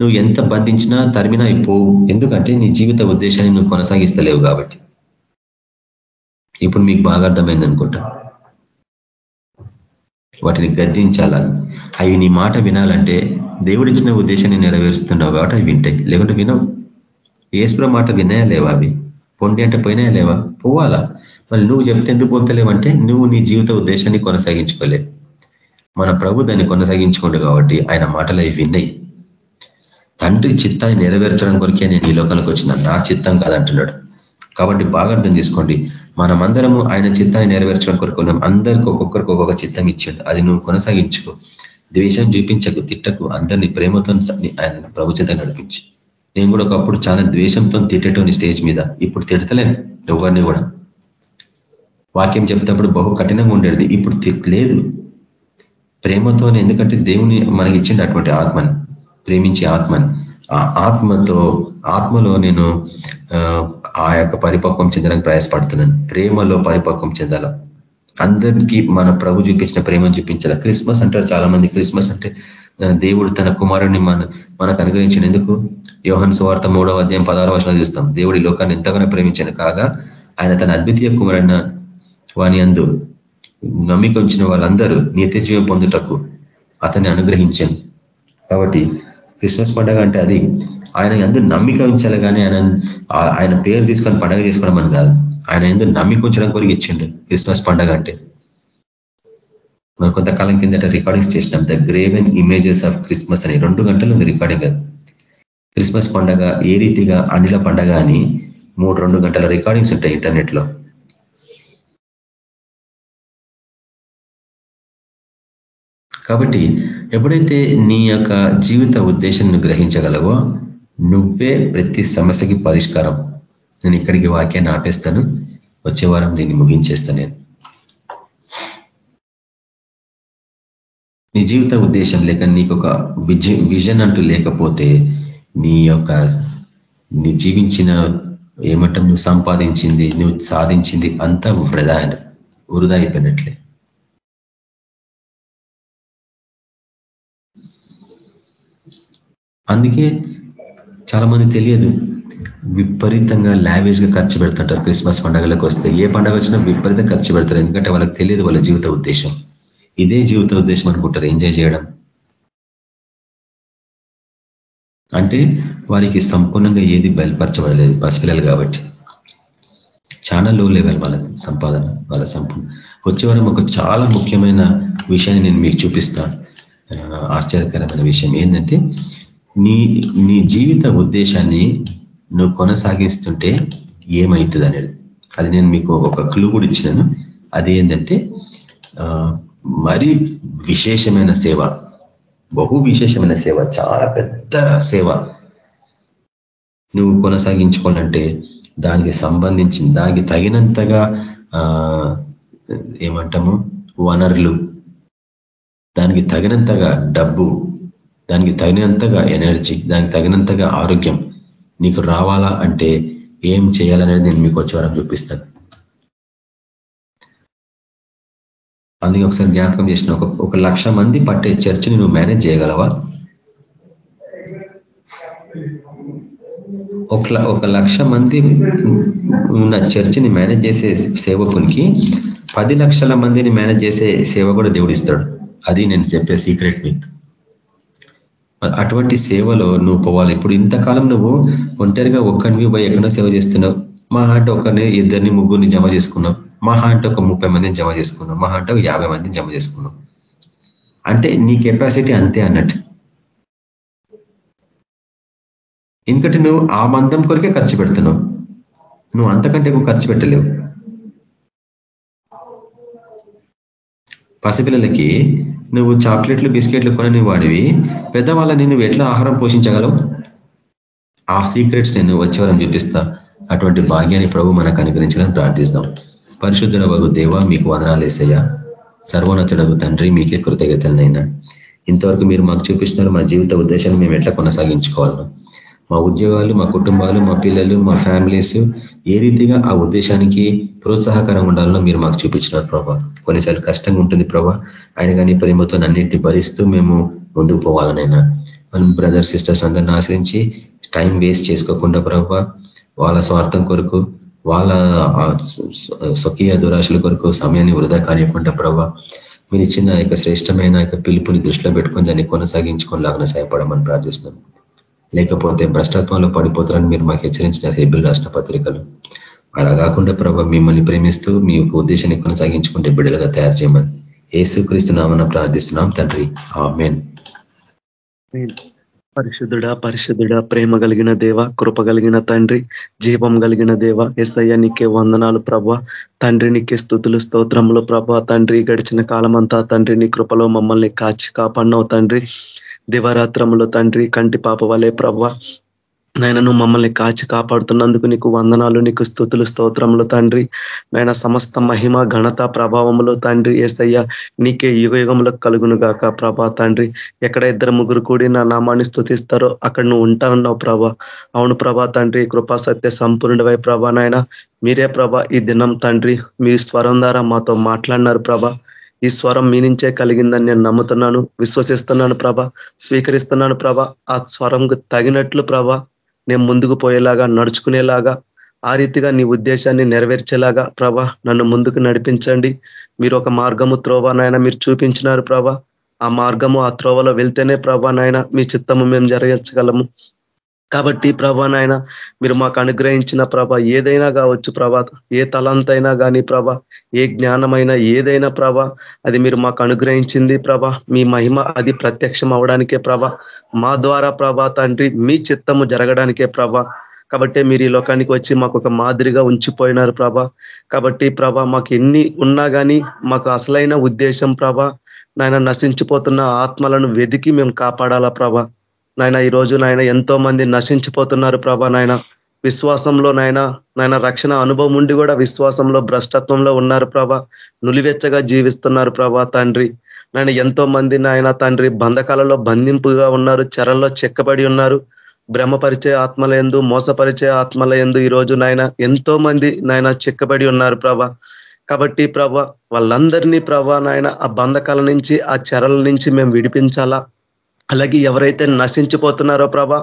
నువ్వు ఎంత బంధించినా తరిమినా పోవు. ఎందుకంటే నీ జీవిత ఉద్దేశాన్ని నువ్వు కొనసాగిస్తలేవు కాబట్టి. ఇప్పుడు మీకు బాగా అర్థమైంది అనుకుంటా. వాటిని గద్దించాలా? అవి నీ మాట వినాలంటే దేవుడిచ్చిన ఉద్దేశాన్ని నెరవేరుస్తున్నావు కాబట్టి అవి వింటాయి. లేకుంటే వినవు. ఏసుప్ర మాట వినాయా లేవా అవి? పొండి అంటే పోయినాయా లేవా? పోవాలా? మరి నువ్వు చెప్తే ఎందుకు పోతలేవంటే నువ్వు నీ జీవిత ఉద్దేశాన్ని కొనసాగించుకోలేవు. మన ప్రభు దాన్ని కొనసాగించుకోండు కాబట్టి ఆయన మాటలు అవి విన్నాయి తండ్రి చిత్తాన్ని నెరవేర్చడం కొరికే నేను ఈ లోకానికి వచ్చిన. నా చిత్తం కాదంటున్నాడు. కాబట్టి బాగా అర్థం చేసుకోండి. మనమందరము ఆయన చిత్తాన్ని నెరవేర్చడం కొరకు అందరికి ఒక్కొక్కరికి ఒక్కొక్క చిత్తం ఇచ్చాడు. అది నువ్వు కొనసాగించుకో. ద్వేషం చూపించకు తిట్టకు. అందరినీ ప్రేమతో ఆయన ప్రభుత్వం నడిపించి. నేను కూడా ఒకప్పుడు చాలా ద్వేషంతో తిట్టేటోని స్టేజ్ మీద. ఇప్పుడు తిడతలేను. ఎవరిని కూడా. వాక్యం చెప్తేప్పుడు బహు కఠినంగా ఉండేది. ఇప్పుడు లేదు. ప్రేమతో ఎందుకంటే దేవుని మనకి ఇచ్చిండు అటువంటి ఆత్మని ప్రేమించే ఆత్మని. ఆ ఆత్మతో ఆత్మలో నేను ఆ యొక్క పరిపక్వం చెందడానికి ప్రయాసపడుతున్నాను. ప్రేమలో పరిపక్వం చెందాల? అందరికీ మన ప్రభు చూపించిన ప్రేమను చూపించాల? క్రిస్మస్ అంటారు చాలా మంది క్రిస్మస్ అంటే దేవుడు తన కుమారుని మన మనకు అనుగ్రహించిన ఎందుకు? యోహన్ సువార్త మూడవ అధ్యాయం పదహారు వర్షాలు చూస్తాం. దేవుడి లోకాన్ని ఎంతగానో ప్రేమించాను కాగా ఆయన తన అద్వితీయ కుమారున్న వాని అందు నమ్మిక ఉంచిన వాళ్ళందరూ నిత్య జీవం పొందుటకు అతన్ని అనుగ్రహించాను. కాబట్టి క్రిస్మస్ పండగ అంటే అది ఆయన ఎందు నమ్మిక ఉంచాలి కానీ ఆయన ఆయన పేరు తీసుకొని పండగ తీసుకోవడం అని కాదు. ఆయన ఎందు నమ్మిక ఉంచడం కొరకు ఇచ్చిండు క్రిస్మస్ పండగ అంటే. మనం కొంతకాలం కిందట రికార్డింగ్స్ చేసినాం. The graven images of Christmas అని రెండు గంటలు ఉంది రికార్డింగ్ క్రిస్మస్ పండగ ఏ రీతిగా అనిల పండగ అని మూడు రెండు గంటల రికార్డింగ్స్ ఉంటాయి ఇంటర్నెట్ కాబట్టి ఎప్పుడైతే నీ యొక్క జీవిత ఉద్దేశం గ్రహించగలవో నువ్వే ప్రతి సమస్యకి పరిష్కారం. నేను ఇక్కడికి వాక్యాన్ని ఆపేస్తాను. వచ్చే వారం దీన్ని ముగించేస్తాను నేను. నీ జీవిత ఉద్దేశం లేక నీకు ఒక విజన్ అంటూ లేకపోతే నీ యొక్క నీ జీవించిన ఏమంటాం నువ్వు సంపాదించింది నువ్వు సాధించింది అంతా వృధా వృధా అయిపోయినట్లే. అందుకే చాలా మంది తెలియదు. విపరీతంగా లావేజ్గా ఖర్చు పెడుతుంటారు క్రిస్మస్ పండుగలకు వస్తే. ఏ పండుగ వచ్చినా విపరీతంగా ఖర్చు పెడతారు. ఎందుకంటే వాళ్ళకి తెలియదు వాళ్ళ జీవిత ఉద్దేశం. ఇదే జీవిత ఉద్దేశం అనుకుంటారు. ఎంజాయ్ చేయడం. అంటే వారికి సంపూర్ణంగా ఏది బయలుపరచబడలేదు. పసిపిల్లలు కాబట్టి. చాలా లో లెవెల్ వాళ్ళ సంపాదన వాళ్ళ సంపూర్ణ. వచ్చే వారం ఒక చాలా ముఖ్యమైన విషయాన్ని నేను మీకు చూపిస్తాను. ఆశ్చర్యకరమైన విషయం ఏంటంటే నీ నీ జీవిత ఉద్దేశాన్ని నువ్వు కొనసాగిస్తుంటే ఏమవుతుంది అనేది అది నేను మీకు ఒక క్లూ కూడా ఇచ్చినాను. అది ఏంటంటే మరి విశేషమైన సేవ బహు విశేషమైన సేవ చాలా పెద్ద సేవ. నువ్వు కొనసాగించుకోవాలంటే దానికి సంబంధించిన దానికి తగినంతగా ఏమంటాము వనరులు దానికి తగినంతగా డబ్బు దానికి తగినంతగా ఎనర్జీ దానికి తగినంతగా ఆరోగ్యం నీకు రావాలా అంటే ఏం చేయాలనేది నేను మీకు వచ్చే వరకు చూపిస్తాను. అందుకే ఒకసారి జ్ఞాపకం చేసిన ఒక లక్ష మంది పట్టే చర్చిని నువ్వు మేనేజ్ చేయగలవా? ఒక ఒక లక్ష మంది ఉన్న చర్చిని మేనేజ్ చేసే సేవకునికి పది లక్షల మందిని మేనేజ్ చేసే సేవ కూడా దేవుడు ఇస్తాడు. అది నేను చెప్పే సీక్రెట్ మీకు. అటువంటి సేవలో నువ్వు పోవాలి. ఇప్పుడు ఇంతకాలం నువ్వు ఒంటరిగా ఒక్కడివి పోయి ఎక్కడో సేవ చేస్తున్నావు? మా అంటే ఒకరిని ఇద్దరిని ముగ్గురిని జమ చేసుకున్నాం మా అంటే ఒక ముప్పై మందిని జమ చేసుకున్నాం మా అంటే ఒక యాభై మందిని జమ చేసుకున్నాం అంటే నీ కెపాసిటీ అంతే అన్నట్టు. ఎందుకంటే నువ్వు ఆ మందం కొరికే ఖర్చు పెడుతున్నావు. నువ్వు అంతకంటే ఎక్కువ ఖర్చు పెట్టలేవు. పసిపిల్లలకి నువ్వు చాక్లెట్లు బిస్కెట్లు కొని వాడివి. పెద్దవాళ్ళని నువ్వు ఎట్లా ఆహారం పోషించగలవు? ఆ సీక్రెట్స్ నేను వచ్చేవారం చూపిస్తా. అటువంటి భాగ్యాన్ని ప్రభు మనకు అనుగ్రహించాలని ప్రార్థిస్తాం. పరిశుద్ధుడవగు దేవ మీకు వదనాలు వేసయ్యా సర్వోన్నతుడగు తండ్రి మీకే కృతజ్ఞతలనైనా. ఇంతవరకు మీరు మాకు చూపిస్తున్నారు మా జీవిత ఉద్దేశాన్ని మేము ఎట్లా కొనసాగించుకోవాలను. మా ఉద్యోగాలు మా కుటుంబాలు మా పిల్లలు మా ఫ్యామిలీస్ ఏ రీతిగా ఆ ఉద్దేశానికి ప్రోత్సాహకరంగా ఉండాలనో మీరు మాకు చూపించినారు ప్రభా. కొన్నిసార్లు కష్టంగా ఉంటుంది ప్రభా. ఆయన కానీ ప్రేమతో అన్నింటినీ భరిస్తూ మేము ముందుకు పోవాలనైనా. మనం బ్రదర్ సిస్టర్స్ అందరిని ఆశ్రయించి టైం వేస్ట్ చేసుకోకుండా ప్రభా వాళ్ళ స్వార్థం కొరకు వాళ్ళ స్వకీయ దురాశల కొరకు సమయాన్ని వృధా కానివ్వకుండా ప్రభావ మీరు ఇచ్చిన యొక్క శ్రేష్టమైన యొక్క పిలుపుని దృష్టిలో పెట్టుకొని దాన్ని కొనసాగించుకొని కొనసాగించుకోలాగా సహాయపడమని ప్రార్థిస్తున్నాం. లేకపోతే భ్రష్టత్వంలో పడిపోతారని మీరు మాకు హెచ్చరించిన హెబిల్ రాష్ట్ర పత్రికలు. అలా కాకుండా ప్రభావ మిమ్మల్ని ప్రేమిస్తూ మీ యొక్క ఉద్దేశాన్ని కొనసాగించుకుంటే బిడ్డలుగా తయారు చేయమని ఏసుక్రీస్తు నామన ప్రార్థిస్తున్నాం తండ్రి. ఆమెన్. పరిశుద్ధుడ పరిశుద్ధుడ ప్రేమ కలిగిన దేవ కృప కలిగిన తండ్రి జీవం కలిగిన దేవ ఎస్ఐ నీకే వందనాలు ప్రభ. తండ్రి నీకే స్థుతులు స్తోత్రములు ప్రభ. తండ్రి గడిచిన కాలమంతా తండ్రి నీ కృపలో మమ్మల్ని కాచి కాపాడినవు తండ్రి. దివరాత్రములో తండ్రి కంటి పాప వలే ప్రభ నాయన నువ్వు మమ్మల్ని కాచి కాపాడుతున్నందుకు నీకు వందనాలు నీకు స్థుతులు స్తోత్రములు తండ్రి. నాయన సమస్త మహిమ ఘనత ప్రభావములు తండ్రి. ఏసయ్య నీకే యుగ యుగములకు కలుగును గాక ప్రభా తండ్రి. ఎక్కడ ఇద్దరు ముగ్గురు కూడి నా నామాన్ని స్థుతిస్తారో అక్కడ నువ్వు ఉంటానన్నావు ప్రభా. అవును ప్రభా తండ్రి కృపా సత్య సంపూర్ణుడివై ప్రభా నాయన. మీరే ప్రభ ఈ దినం తండ్రి. మీ స్వరం ద్వారా మాతో మాట్లాడినారు ప్రభ. ఈ స్వరం మీ నుంచే కలిగిందని నేను నమ్ముతున్నాను విశ్వసిస్తున్నాను ప్రభ స్వీకరిస్తున్నాను ప్రభ. ఆ స్వరంకు తగినట్లు ప్రభ నేను ముందుకు పోయేలాగా నడుచుకునేలాగా ఆ రీతిగా నీ ఉద్దేశాన్ని నెరవేర్చేలాగా ప్రభ నన్ను ముందుకు నడిపించండి. మీరు ఒక మార్గము త్రోవ నాయన మీరు చూపించినారు ప్రభ. ఆ మార్గము ఆ త్రోవలో వెళ్తేనే ప్రభా నాయన మీ చిత్తము మేము జరగించగలము. కాబట్టి ప్రభా నాయన మీరు మాకు అనుగ్రహించిన ప్రభ ఏదైనా కావచ్చు ప్రభ ఏ తలంతైనా కానీ ప్రభ ఏ జ్ఞానమైనా ఏదైనా ప్రభ అది మీరు మాకు అనుగ్రహించింది ప్రభ మీ మహిమ అది ప్రత్యక్షం అవడానికే ప్రభ మా ద్వారా ప్రభ తండ్రి మీ చిత్తము జరగడానికే ప్రభ. కాబట్టి మీరు ఈ లోకానికి వచ్చి మాకు ఒక మాదిరిగా ఉంచిపోయినారు ప్రభ. కాబట్టి ప్రభ మాకు ఎన్ని ఉన్నా కానీ మాకు అసలైన ఉద్దేశం ప్రభ నాయన నశించిపోతున్న ఆత్మలను వెదికి మేము కాపాడాలా ప్రభ. నాయన ఈరోజు నాయన ఎంతో మంది నశించిపోతున్నారు ప్రభా నాయన. విశ్వాసంలో నాయన నాయన రక్షణ అనుభవం ఉండి కూడా విశ్వాసంలో భ్రష్టత్వంలో ఉన్నారు ప్రభా. నులివెచ్చగా జీవిస్తున్నారు ప్రభా తండ్రి. నాయన ఎంతో మంది నాయన తండ్రి బంధకాలలో బంధింపుగా ఉన్నారు చెరల్లో చెక్కబడి ఉన్నారు. భ్రమపరిచే ఆత్మల ఎందు మోసపరిచే ఆత్మల ఎందు ఈరోజు నాయన ఎంతో మంది నాయన చెక్కబడి ఉన్నారు ప్రభా. కాబట్టి ప్రభ వాళ్ళందరినీ ప్రభా నాయన ఆ బంధకాల నుంచి ఆ చెరల నుంచి మేము విడిపించాలా? అలాగే ఎవరైతే నశించిపోతున్నారో ప్రభ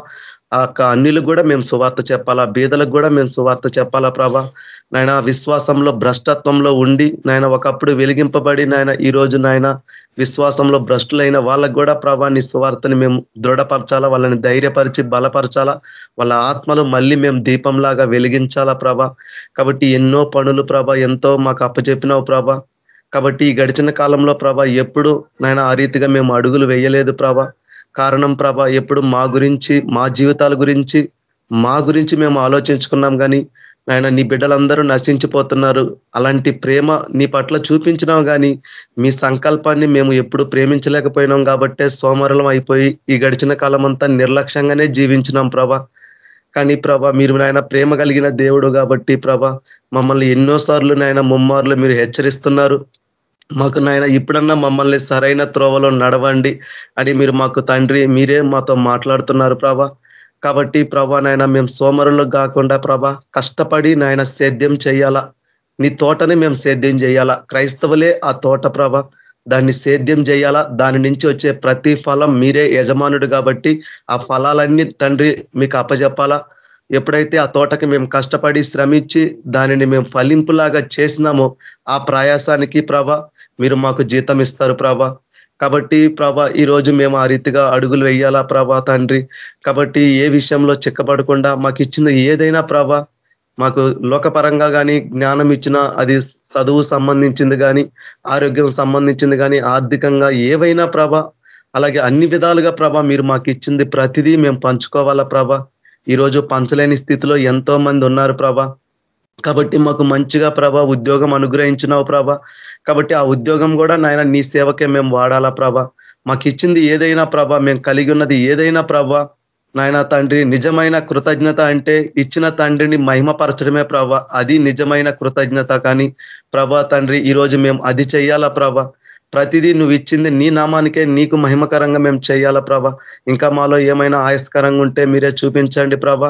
ఆ అన్నిలకు కూడా మేము సువార్త చెప్పాలా బీదలకు కూడా మేము సువార్త చెప్పాలా ప్రభ. నాయన విశ్వాసంలో భ్రష్టత్వంలో ఉండి నాయన ఒకప్పుడు వెలిగింపబడి నాయన ఈ రోజు నాయన విశ్వాసంలో భ్రష్టులైన వాళ్ళకు కూడా ప్రభా నీ సువార్తని మేము దృఢపరచాలా వాళ్ళని ధైర్యపరిచి బలపరచాలా వాళ్ళ ఆత్మలు మళ్ళీ మేము దీపంలాగా వెలిగించాలా ప్రభ. కాబట్టి ఎన్నో పనులు ప్రభ ఎంతో మాకు అప్పచెప్పినావు ప్రభ. కాబట్టి ఈ గడిచిన కాలంలో ప్రభ ఎప్పుడు నాయన ఆ రీతిగా మేము అడుగులు వేయలేదు ప్రభ. కారణం ప్రభ ఎప్పుడు మా గురించి మా జీవితాల గురించి మా గురించి మేము ఆలోచించుకున్నాం కానీ ఆయన నీ బిడ్డలందరూ నశించిపోతున్నారు. అలాంటి ప్రేమ నీ పట్ల చూపించినాం కానీ మీ సంకల్పాన్ని మేము ఎప్పుడు ప్రేమించలేకపోయినాం కాబట్టే సోమరలం అయిపోయి ఈ గడిచిన కాలం అంతా నిర్లక్ష్యంగానే జీవించినాం ప్రభ. కానీ ప్రభ మీరు నాయన ప్రేమ కలిగిన దేవుడు కాబట్టి ప్రభ మమ్మల్ని ఎన్నోసార్లు నాయన ముమ్మార్లు మీరు హెచ్చరిస్తున్నారు. మాకు నాయన ఇప్పుడన్నా మమ్మల్ని సరైన త్రోవలో నడవండి అని మీరు మాకు తండ్రి మీరే మాతో మాట్లాడుతున్నారు ప్రభ. కాబట్టి ప్రభా నాయన మేము సోమరులు కాకుండా ప్రభ కష్టపడి నాయన సేద్యం చేయాలా? నీ తోటని మేము సేద్యం చేయాలా? క్రైస్తవులే ఆ తోట ప్రభ. దాన్ని సేద్యం చేయాలా? దాని నుంచి వచ్చే ప్రతి ఫలం మీరే యజమానుడు కాబట్టి ఆ ఫలాలన్నీ తండ్రి మీకు అప్పజెప్పాలా? ఎప్పుడైతే ఆ తోటకి మేము కష్టపడి శ్రమించి దానిని మేము ఫలింపులాగా చేసినామో ఆ ప్రయాసానికి ప్రభ మీరు మాకు జీతం ఇస్తారు ప్రభ. కాబట్టి ప్రభ ఈరోజు మేము ఆ రీతిగా అడుగులు వేయాలా ప్రభ తండ్రి? కాబట్టి ఏ విషయంలో చిక్కబడకుండా మాకు ఇచ్చిన ఏదైనా ప్రభ మాకు లోకపరంగా కానీ జ్ఞానం ఇచ్చిన అది చదువు సంబంధించింది కానీ ఆరోగ్యం సంబంధించింది కానీ ఆర్థికంగా ఏవైనా ప్రభ అలాగే అన్ని విధాలుగా ప్రభ మీరు మాకు ఇచ్చింది ప్రతిదీ మేము పంచుకోవాలా ప్రభ? ఈరోజు పంచలేని స్థితిలో ఎంతో మంది ఉన్నారు ప్రభ. కాబట్టి మాకు మంచిగా ప్రభ ఉద్యోగం అనుగ్రహించినావు ప్రభ. కాబట్టి ఆ ఉద్యోగం కూడా నాయన నీ సేవకే మేము వాడాలా ప్రభ. మాకు ఇచ్చింది ఏదైనా ప్రభ మేము కలిగి ఉన్నది ఏదైనా ప్రభ. నాయన తండ్రి నిజమైన కృతజ్ఞత అంటే ఇచ్చిన తండ్రిని మహిమపరచడమే ప్రభ. అది నిజమైన కృతజ్ఞత కానీ ప్రభ తండ్రి ఈరోజు మేము అది చెయ్యాలా ప్రభ. ప్రతిదీ నువ్వు ఇచ్చింది నీ నామానికే నీకు మహిమకరంగా మేము చేయాలా ప్రభ. ఇంకా మాలో ఏమైనా ఆయస్కరంగా ఉంటే మీరే చూపించండి ప్రభ.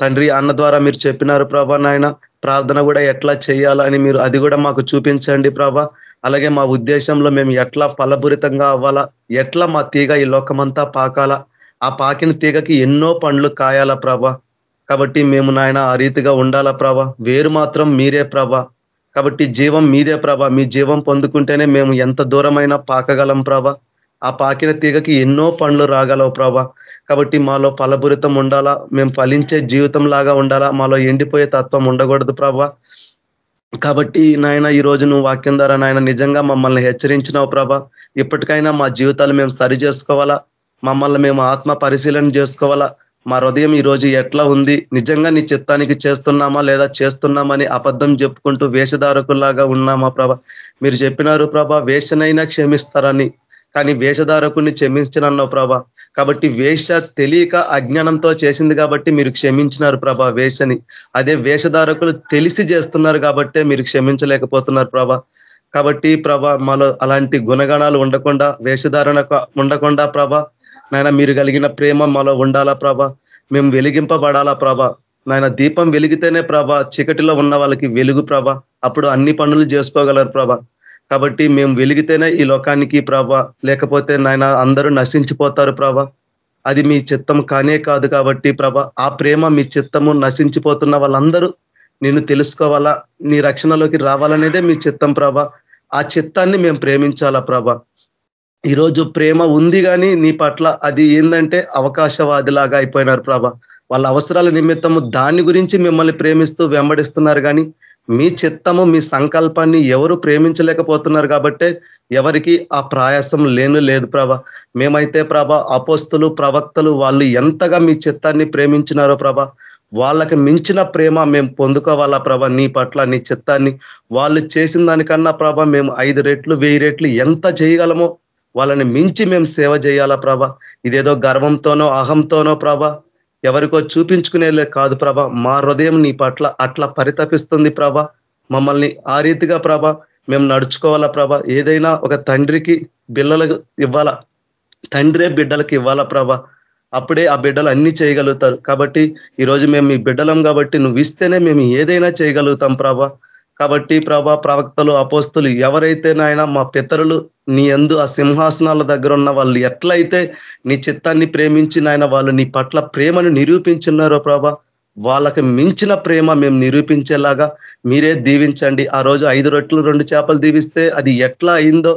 తండ్రి అన్న ద్వారా మీరు చెప్పినారు ప్రభ నాయన ప్రార్థన కూడా ఎట్లా చేయాలని మీరు అది కూడా మాకు చూపించండి ప్రభ. అలాగే మా ఉద్దేశంలో మేము ఎట్లా ఫలపూరితంగా అవ్వాలా ఎట్లా మా తీగ ఈ లోకమంతా పాకాలా ఆ పాకిన తీగకి ఎన్నో పండ్లు కాయాలా ప్రభ. కాబట్టి మేము నాయన ఆ రీతిగా ఉండాలా ప్రభ. వేరు మాత్రం మీరే ప్రభ. కాబట్టి జీవం మీదే ప్రభ. మీ జీవం పొందుకుంటేనే మేము ఎంత దూరమైనా పాకగలం ప్రభ. ఆ పాకిన తీగకి ఎన్నో పండ్లు రాగలవు ప్రభా. కాబట్టి మాలో ఫలభరితం ఉండాలా? మేము ఫలించే జీవితం లాగా ఉండాలా? మాలో ఎండిపోయే తత్వం ఉండకూడదు ప్రభా. కాబట్టి నాయన ఈ రోజు నువ్వు వాక్యం ద్వారా నాయన నిజంగా మమ్మల్ని హెచ్చరించినావు ప్రభా. ఇప్పటికైనా మా జీవితాలు మేము సరి చేసుకోవాలా? మమ్మల్ని మేము ఆత్మ పరిశీలన చేసుకోవాలా? మా హృదయం ఈ రోజు ఎట్లా ఉంది? నిజంగా నీ చిత్తానికి చేస్తున్నామా లేదా చేస్తున్నామని అబద్ధం చెప్పుకుంటూ వేషధారకుల్లాగా ఉన్నామా ప్రభ? మీరు చెప్పినారు ప్రభ వేషనైనా క్షమిస్తారని. కానీ వేషధారకుని క్షమించనన్నావు ప్రభా. కాబట్టి వేష తెలియక అజ్ఞానంతో చేసింది కాబట్టి మీరు క్షమించినారు ప్రభా వేషని. అదే వేషధారకులు తెలిసి చేస్తున్నారు కాబట్టే మీరు క్షమించలేకపోతున్నారు ప్రభ. కాబట్టి ప్రభ మాలో అలాంటి గుణగణాలు ఉండకుండా వేషధారణ ఉండకుండా ప్రభ నాయన మీరు కలిగిన ప్రేమ మాలో ఉండాలా ప్రభ? మేము వెలిగింపబడాలా ప్రభ? నాయన దీపం వెలిగితేనే ప్రభ చీకటిలో ఉన్న వాళ్ళకి వెలుగు ప్రభ. అప్పుడు అన్ని పనులు చేసుకోగలరు ప్రభ. కాబట్టి మేము వెలిగితేనే ఈ లోకానికి ప్రభ. లేకపోతే నాయన అందరూ నశించిపోతారు ప్రభ. అది మీ చిత్తం కానే కాదు కాబట్టి ప్రభ. ఆ ప్రేమ మీ చిత్తము నశించిపోతున్న వాళ్ళందరూ నిన్ను తెలుసుకోవాలా? నీ రక్షణలోకి రావాలనేదే మీ చిత్తం ప్రభ. ఆ చిత్తాన్ని మేము ప్రేమించాలా ప్రభ. ఈరోజు ప్రేమ ఉంది కానీ నీ పట్ల అది ఏంటంటే అవకాశవాదిలాగా అయిపోయినారు ప్రభ. వాళ్ళ అవసరాల నిమిత్తము దాని గురించి మిమ్మల్ని ప్రేమిస్తూ వెంబడిస్తున్నారు కానీ మీ చిత్తము మీ సంకల్పాన్ని ఎవరు ప్రేమించలేకపోతున్నారు కాబట్టే ఎవరికి ఆ ప్రయాసం లేను లేదు ప్రభ. మేమైతే ప్రభ అపోస్తులు ప్రవక్తలు వాళ్ళు ఎంతగా మీ చిత్తాన్ని ప్రేమించినారో ప్రభ. వాళ్ళకి మించిన ప్రేమ మేము పొందుకోవాలా ప్రభ నీ పట్ల నీ చిత్తాన్ని. వాళ్ళు చేసిన దానికన్నా ప్రభ మేము ఐదు రెట్లు వెయ్యి రెట్లు ఎంత చేయగలమో వాళ్ళని మించి మేము సేవ చేయాలా ప్రభ. ఇదేదో గర్వంతోనో అహంతోనో ప్రభ. ఎవరికో చూపించుకునేలే కాదు ప్రభ. మా హృదయం నీ పట్ల అట్లా పరితపిస్తుంది ప్రభ. మమ్మల్ని ఆ రీతిగా ప్రభ మేము నడుచుకోవాలా ప్రభ. ఏదైనా ఒక తండ్రికి బిల్లలకు ఇవ్వాలా? తండ్రే బిడ్డలకు ఇవ్వాలా ప్రభ? అప్పుడే ఆ బిడ్డలు అన్ని చేయగలుగుతారు. కాబట్టి ఈరోజు మేము మీ బిడ్డలం కాబట్టి నువ్వు ఇస్తేనే మేము ఏదైనా చేయగలుగుతాం ప్రభ. కాబట్టి ప్రభా ప్రవక్తలు అపోస్తులు ఎవరైతే నాయన మా పితరులు నీ ఎందు ఆ సింహాసనాల దగ్గర ఉన్న వాళ్ళు ఎట్లయితే నీ చిత్తాన్ని ప్రేమించి నాయన వాళ్ళు నీ పట్ల ప్రేమను నిరూపించున్నారో ప్రభా వాళ్ళకి మించిన ప్రేమ మేము నిరూపించేలాగా మీరే దీవించండి. ఆ రోజు ఐదు రొట్లు రెండు చేపలు దీవిస్తే అది ఎట్లా అయిందో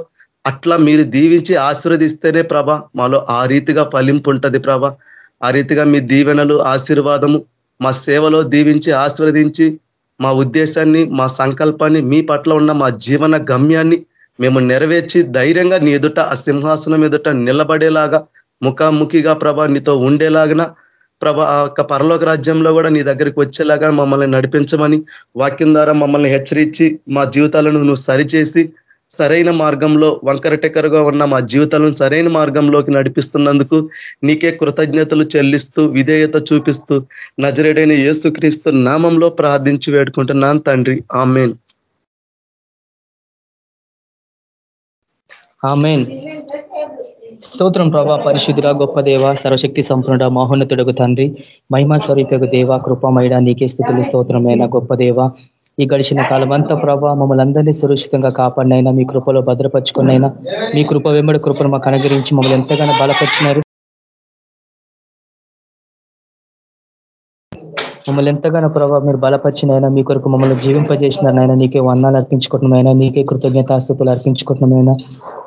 అట్లా మీరు దీవించి ఆశీర్వదిస్తేనే ప్రభ మాలో ఆ రీతిగా ఫలింపు ఉంటుంది ప్రభ. ఆ రీతిగా మీ దీవెనలు ఆశీర్వాదము మా సేవలో దీవించి ఆశీర్వదించి మా ఉద్దేశాన్ని మా సంకల్పాన్ని మీ పట్ల ఉన్న మా జీవన గమ్యాన్ని మేము నెరవేర్చి ధైర్యంగా నీ ఎదుట ఆ సింహాసనం ఎదుట నిలబడేలాగా ముఖాముఖిగా ప్రభా నీతో ఉండేలాగిన ప్రభా ఒక యొక్క పరలోక రాజ్యంలో కూడా నీ దగ్గరికి వచ్చేలాగా మమ్మల్ని నడిపించమని వాక్యం ద్వారా మమ్మల్ని హెచ్చరించి మా జీవితాలను నువ్వు సరిచేసి సరైన మార్గంలో వంకరటెకరుగా ఉన్న మా జీవితాలను సరైన మార్గంలోకి నడిపిస్తున్నందుకు నీకే కృతజ్ఞతలు చెల్లిస్తూ విధేయత చూపిస్తూ నజరేడైన యేసుక్రీస్తు నామంలో ప్రార్థించి వేడుకుంటున్నాను తండ్రి. ఆమెన్. ఆమెన్. స్తోత్రం ప్రభా పరిశుద్ధుల గొప్ప దేవ సర్వశక్తి సంపూర్ణ మహోన్నతుడకు తండ్రి మహిమా స్వరూపకు దేవ కృపమైన నీకే స్థితులు స్తోత్రమైన గొప్ప దేవ ఈ గడిచిన కాలం అంతా ప్రభా మమ్మల్ని అందరినీ సురక్షితంగా కాపాడినైనా మీ కృపలో భద్రపరుచుకున్నైనా మీ కృప వెంబడి కృపను మాకు అనుగ్రహించి మమ్మల్ని ఎంతగానో బలపరిచినారు. మమ్మల్ని ఎంతగానో ప్రభావ మీరు బలపరిచినైనా మీ కొరకు మమ్మల్ని జీవింపజేసినారనైనా నీకే వర్ణాలు అర్పించుకుంటున్నామైనా నీకే కృతజ్ఞతాస్థుతులు అర్పించుకుంటున్నామైనా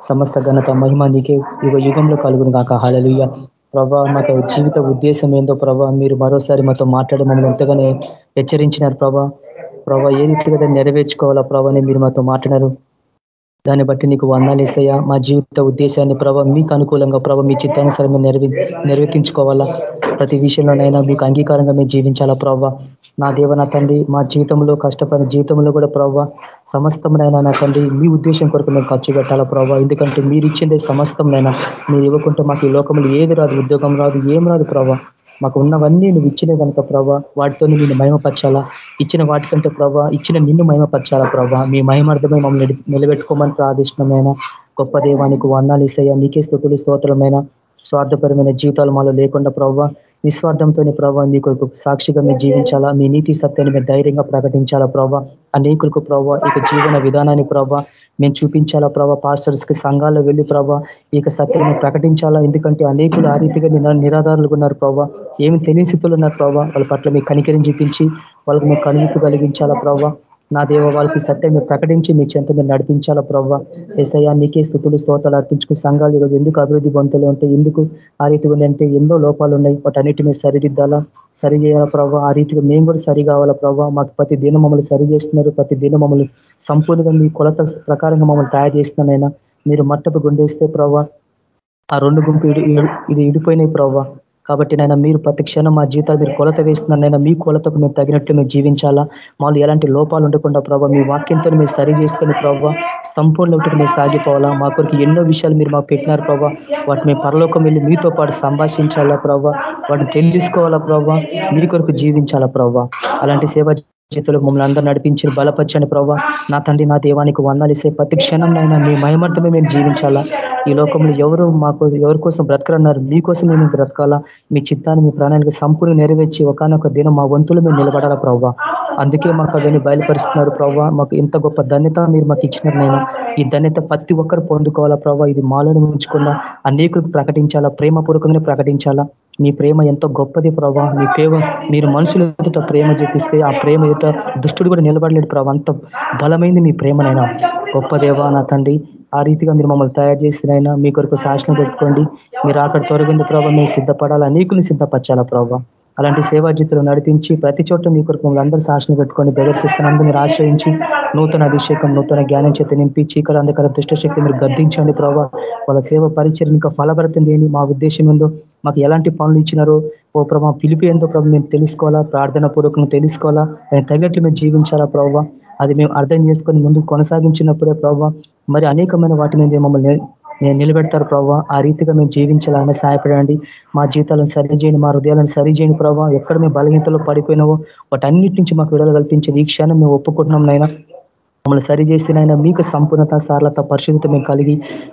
సమస్త ఘనత మహిమ నీకే యుగ యుగంలో కలుగును కాక హాలలుయ్య ప్రభా మాతో జీవిత ఉద్దేశం ఏందో ప్రభా మీరు మరోసారి మాతో మాట్లాడి మమ్మల్ని ఎంతగానో హెచ్చరించినారు ప్రభా. ప్రభావ ఏ రీతిగా నెరవేర్చుకోవాలా ప్రభాని మీరు మాతో మాట్లాడారు? దాన్ని బట్టి నీకు వందాలు ఇస్తాయా మా జీవిత ఉద్దేశాన్ని ప్రభావ మీకు అనుకూలంగా ప్రభావ మీ చిత్తానుసారం నెరవే నెరవేర్తించుకోవాలా. ప్రతి విషయంలోనైనా మీకు అంగీకారంగా మేము జీవించాలా ప్రభావ నా దేవ నా తండ్రి మా జీవితంలో కష్టపడిన జీవితంలో కూడా ప్రభావ సమస్తమైనా నా తండ్రి మీ ఉద్దేశం కొరకు మేము ఖర్చు పెట్టాలా ప్రభావ ఎందుకంటే మీరు ఇచ్చిందే సమస్తమైనా మీరు ఇవ్వకుంటే మాకు ఈ లోకంలో ఏది రాదు ఉద్యోగం రాదు ఏం రాదు ప్రభావ మాకు ఉన్నవన్నీ నువ్వు ఇచ్చిన కనుక ప్రభా వాటితో నిన్ను మహిమపరచాలా? ఇచ్చిన వాటికంటే ప్రభా ఇచ్చిన నిన్ను మహిమపరచాలా ప్రభా? మీ మహిమార్థమై మమ్మల్ని నిలబెట్టుకోమని ప్రార్థిష్టమైన గొప్ప దేవానికి వర్ణాలు ఇస్తాయా నీకే స్థుతులు స్తోత్రమైన స్వార్థపరమైన జీవితాలు మాలో లేకుండా ప్రభావ నిస్వార్థంతోనే ప్రభావ మీ కొరకు సాక్షిగా మీరు జీవించాలా? మీ నీతి సత్యాన్ని మీరు ధైర్యంగా ప్రకటించాలా ప్రభావ అనేకులకు ప్రభావ ఇక జీవన విధానాన్ని ప్రభావ మేము చూపించాలా ప్రభావ పాస్టర్స్కి సంఘాల్లో వెళ్ళి ప్రభావ ఇక సత్యాన్ని ప్రకటించాలా? ఎందుకంటే అనేకులు ఆ రీతిగా నిరాధారులుగా ఉన్నారు ప్రభావ ఏమి తెలియని స్థితులు ఉన్నారు ప్రభావ వాళ్ళ పట్ల మీ కనికరిని చూపించి వాళ్ళకి మేము కనువిప్పు కలిగించాలా ప్రభావ నా దేవ వాళ్ళకి సత్యం ప్రకటించి మీ చెంత మీరు నడిపించాలా ప్రవ్వ. ఎస్ఐయా నీకే స్థుతులు స్తోతాలు అర్పించుకు సంఘాలు ఈరోజు ఎందుకు అభివృద్ధి పొందుతలే ఉంటే ఎందుకు ఆ రీతి అంటే ఎన్నో లోపాలు ఉన్నాయి. వాటి మీద సరిదిద్దాలా? సరి చేయాలా ప్రభావ ఆ రీతిగా మేము కూడా సరి కావాలా ప్రభావ మాకు ప్రతి దినం మమ్మల్ని సరి చేస్తున్నారు. ప్రతి దినం మమ్మల్ని సంపూర్ణంగా మీ కొలత ప్రకారంగా మమ్మల్ని తయారు చేస్తున్నానైనా మీరు మట్టపు గుండేస్తే ప్రభావ ఆ రెండు గుంపు ఇది ఇడిపోయినాయి ప్రవ్వ. కాబట్టి నైనా మీరు ప్రతి క్షణం మా జీవితాలు మీరు కొలత వేస్తున్నారైనా మీ కొలతకు మేము తగినట్లు మేము జీవించాలా? మాలో ఎలాంటి లోపాలు ఉండకుండా ప్రభావ మీ వాక్యంతో మీరు సరి చేసుకుని ప్రభావ సంపూర్ణ మీరు సాగిపోవాలా? మా కొరకు ఎన్నో విషయాలు మీరు మాకు పెట్టినారు ప్రభావ వాటిని మేము పరలోకం వెళ్ళి మీతో పాటు సంభాషించాలా ప్రభావ వాటిని తెలుసుకోవాలా ప్రభావ మీ కొరకు జీవించాలా ప్రభావ అలాంటి సేవ చేతులు మమ్మల్ని అందరూ నడిపించి బలపరచండి ప్రభావ నా తండ్రి నా దేవానికి వందాలిసే ప్రతి క్షణంనైనా మీ మయమర్థమే మేము జీవించాలా. ఈ లోకంలో ఎవరు మాకు ఎవరి కోసం బ్రతకరన్నారు? మీకోసం మేము బ్రతకాలా? మీ చిత్తాన్ని మీ ప్రాణానికి సంపూర్ణ నెరవేర్చి ఒకనొక దినం మా వంతులు మేము నిలబడాలా ప్రభావ అందుకే మాకు అవన్నీ బయలుపరుస్తున్నారు ప్రభావ మాకు ఇంత గొప్ప ధన్యత మీరు మాకు ఇచ్చినారు నేను ఈ ధన్యత ప్రతి ఒక్కరు పొందుకోవాలా ప్రభావ ఇది మాలను ఉంచుకున్న అనేకులకు ప్రకటించాలా? ప్రేమపూర్వకంగా ప్రకటించాలా? మీ ప్రేమ ఎంతో గొప్పది ప్రభావ మీ ప్రేమ మీరు మనుషులు ప్రేమ చూపిస్తే ఆ ప్రేమ అంత దుష్టుడు కూడా నిలబడలేడు ప్రభావ అంత బలమైంది మీ ప్రేమనైనా. గొప్ప దేవా నా తండ్రి ఆ రీతిగా మీరు మమ్మల్ని తయారు చేసినైనా మీ కొరకు శాసనం పెట్టుకోండి. మీరు అక్కడ తొలగింది ప్రభావ మేము సిద్ధపడాలా? నీకుని సిద్ధపరచాలా ప్రభావ అలాంటి సేవా జీతులు నడిపించి ప్రతి చోట మీ కొరకు మమ్మల్ని అందరూ శాసనం పెట్టుకొని ప్రదర్శిస్తున్నందుకు మీరు ఆశ్రయించి నూతన అభిషేకం నూతన జ్ఞానం చేత నింపి చీకటి అందుకర దుష్టశక్తి మీరు గద్దించండి ప్రభావ వాళ్ళ సేవ పరిచయం ఇంకా ఫలభరితం మా ఉద్దేశం ఏందో? మాకు ఎలాంటి పనులు ఇచ్చినారో? ఓ ప్రభావ పిలిపి ఎంతో ప్రభు మేము తెలుసుకోవాలా? ప్రార్థన పూర్వకంగా తెలుసుకోవాలా? తగినట్లు మేము జీవించాలా ప్రభావ అది మేము అర్థం చేసుకొని ముందు కొనసాగించినప్పుడే ప్రభావ మరి అనేకమైన వాటి మీద మమ్మల్ని నేను నిలబెడతారు ప్రభావ ఆ రీతిగా మేము జీవించాలని సహాయపడండి. మా జీవితాలను సరిచేయండి మా హృదయాలను సరిచేయండి ప్రభావ ఎక్కడ మేము బలహీనతలో పడిపోయినావో వాటన్నిటి నుంచి మాకు విడుదల కల్పించండి. ఈ క్షణం మేము ఒప్పుకుంటున్నాం నైనా మమ్మల్ని సరి ఆయన మీకు సంపూర్ణత సారలత పరిశుద్ధత మేము కలిగి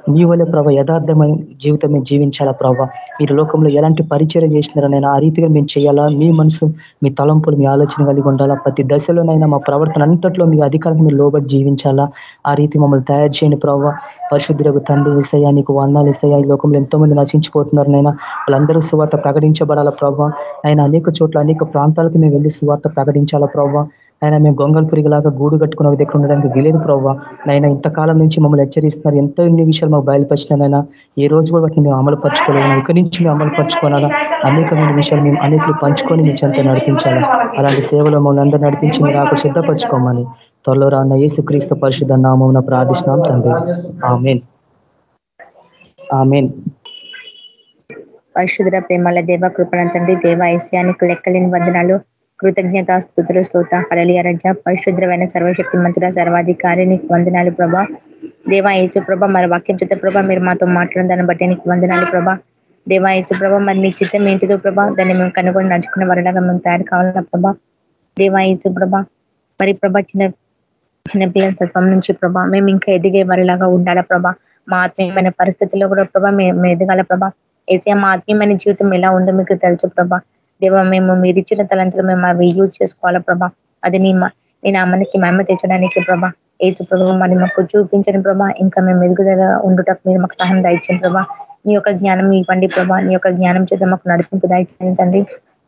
మీ వల్ల ప్రభావ యథార్థమైన జీవితం మేము జీవించాలా ప్రభావ మీరు లోకంలో ఎలాంటి పరిచయం చేసినారనైనా ఆ రీతిగా మేము చేయాలా? మీ మనసు మీ తలంపులు మీ ఆలోచన కలిగి ఉండాలా? ప్రతి దశలోనైనా మా ప్రవర్తన అంతట్లో మీ అధికారం మీరు లోబడి జీవించాలా? ఆ రీతి మమ్మల్ని తయారు చేయండి ప్రభావ పరిశుద్ధులకు తండ్రి ఇసయ్యా నీకు వందాలు ఇసయ్యా ఈ లోకంలో ఎంతో మంది నశించిపోతున్నారు నైనా వాళ్ళందరూ సువార్త ప్రకటించబడాలా ప్రభావ ఆయన అనేక చోట్ల అనేక ప్రాంతాలకు మేము వెళ్ళి సువార్త ప్రకటించాలా ప్రభావ ఆయన మేము గొంగల్ పురిగిలాగా గూడు కట్టుకున్న ఒక దగ్గర ఉండడానికి వీలేదు ప్రవ్వ. నైనా ఇంతకాలం నుంచి మమ్మల్ని హెచ్చరిస్తున్నారు. ఎంతో ఇన్ని విషయాలు మాకు బయలుపరిచినారైనా ఏ రోజు కూడా వాటిని మేము అమలు పరచుకోలేము ఇక్కడి నుంచి మేము అమలు పరచుకోవాలా అనేకమైన విషయాలు మేము అనేకలు పంచుకొని మీ చెంత నడిపించాలా? అలాంటి సేవలు మమ్మల్ని అందరూ నడిపించి మీరు నాకు సిద్ధపరచుకోమని. త్వరలో రాన్న ఏసుక్రీస్తు పరిశుద్ధ నామం ప్రార్థిస్తున్నాం తండ్రి. ఆమెన్. ఆమెన్. పరిశుద్ర ప్రేమల దేవ కృపణ తండ్రి దేవ ఐశ్యానికి లెక్కలేని వందనాలు. కృతజ్ఞత స్థుతులు స్తోత హళలియ రజ. పరిశుద్రమైన సర్వశక్తి మంత్రుల సర్వాధికారి నీకు వందనాలు ప్రభా. దేవా ఏచు ప్రభ మరి వాక్యం చిత్త ప్రభ మీరు మాతో మాట్లాడిన దాన్ని బట్టి నీకు వందనాలు ప్రభా. దేవా ఏచు ప్రభ మరి నీ చిత్తం ఏంటిదో ప్రభా దాన్ని మేము కనుగొని నడుచుకున్న వరలాగా మేము తయారు కావాలన్నా ప్రభా. దేవా ఏచు ప్రభ మరి ప్రభ చిన్న చిన్నపిల్లల తత్వం నుంచి ప్రభా మేము ఇంకా ఎదిగే వరలాగా ఉండాలా ప్రభా. మా ఆత్మీయమైన పరిస్థితుల్లో కూడా ప్రభా మేము ఎదగాల ప్రభా. ఏసీ మా ఆత్మీయమైన జీవితం ఎలా ఉందో మీకు తెలుసు ప్రభా. దేవ మేము మీరు ఇచ్చిన తలంతులు మేము అవి యూజ్ చేసుకోవాలా ప్రభా. అది నీ నేను అమ్మనికి మేమ తెచ్చడానికి ప్రభా. ఏసు ప్రభావ మరి మాకు చూపించని ప్రభా. ఇంకా మేము ఎదుగుదల ఉండుటకు మీరు మాకు సహాయం దాయించండి ప్రభా. నీ యొక్క జ్ఞానం ఇవ్వండి ప్రభా. నీ యొక్క జ్ఞానం చేత మాకు నడిపింపు దాయించండి తండ్రి.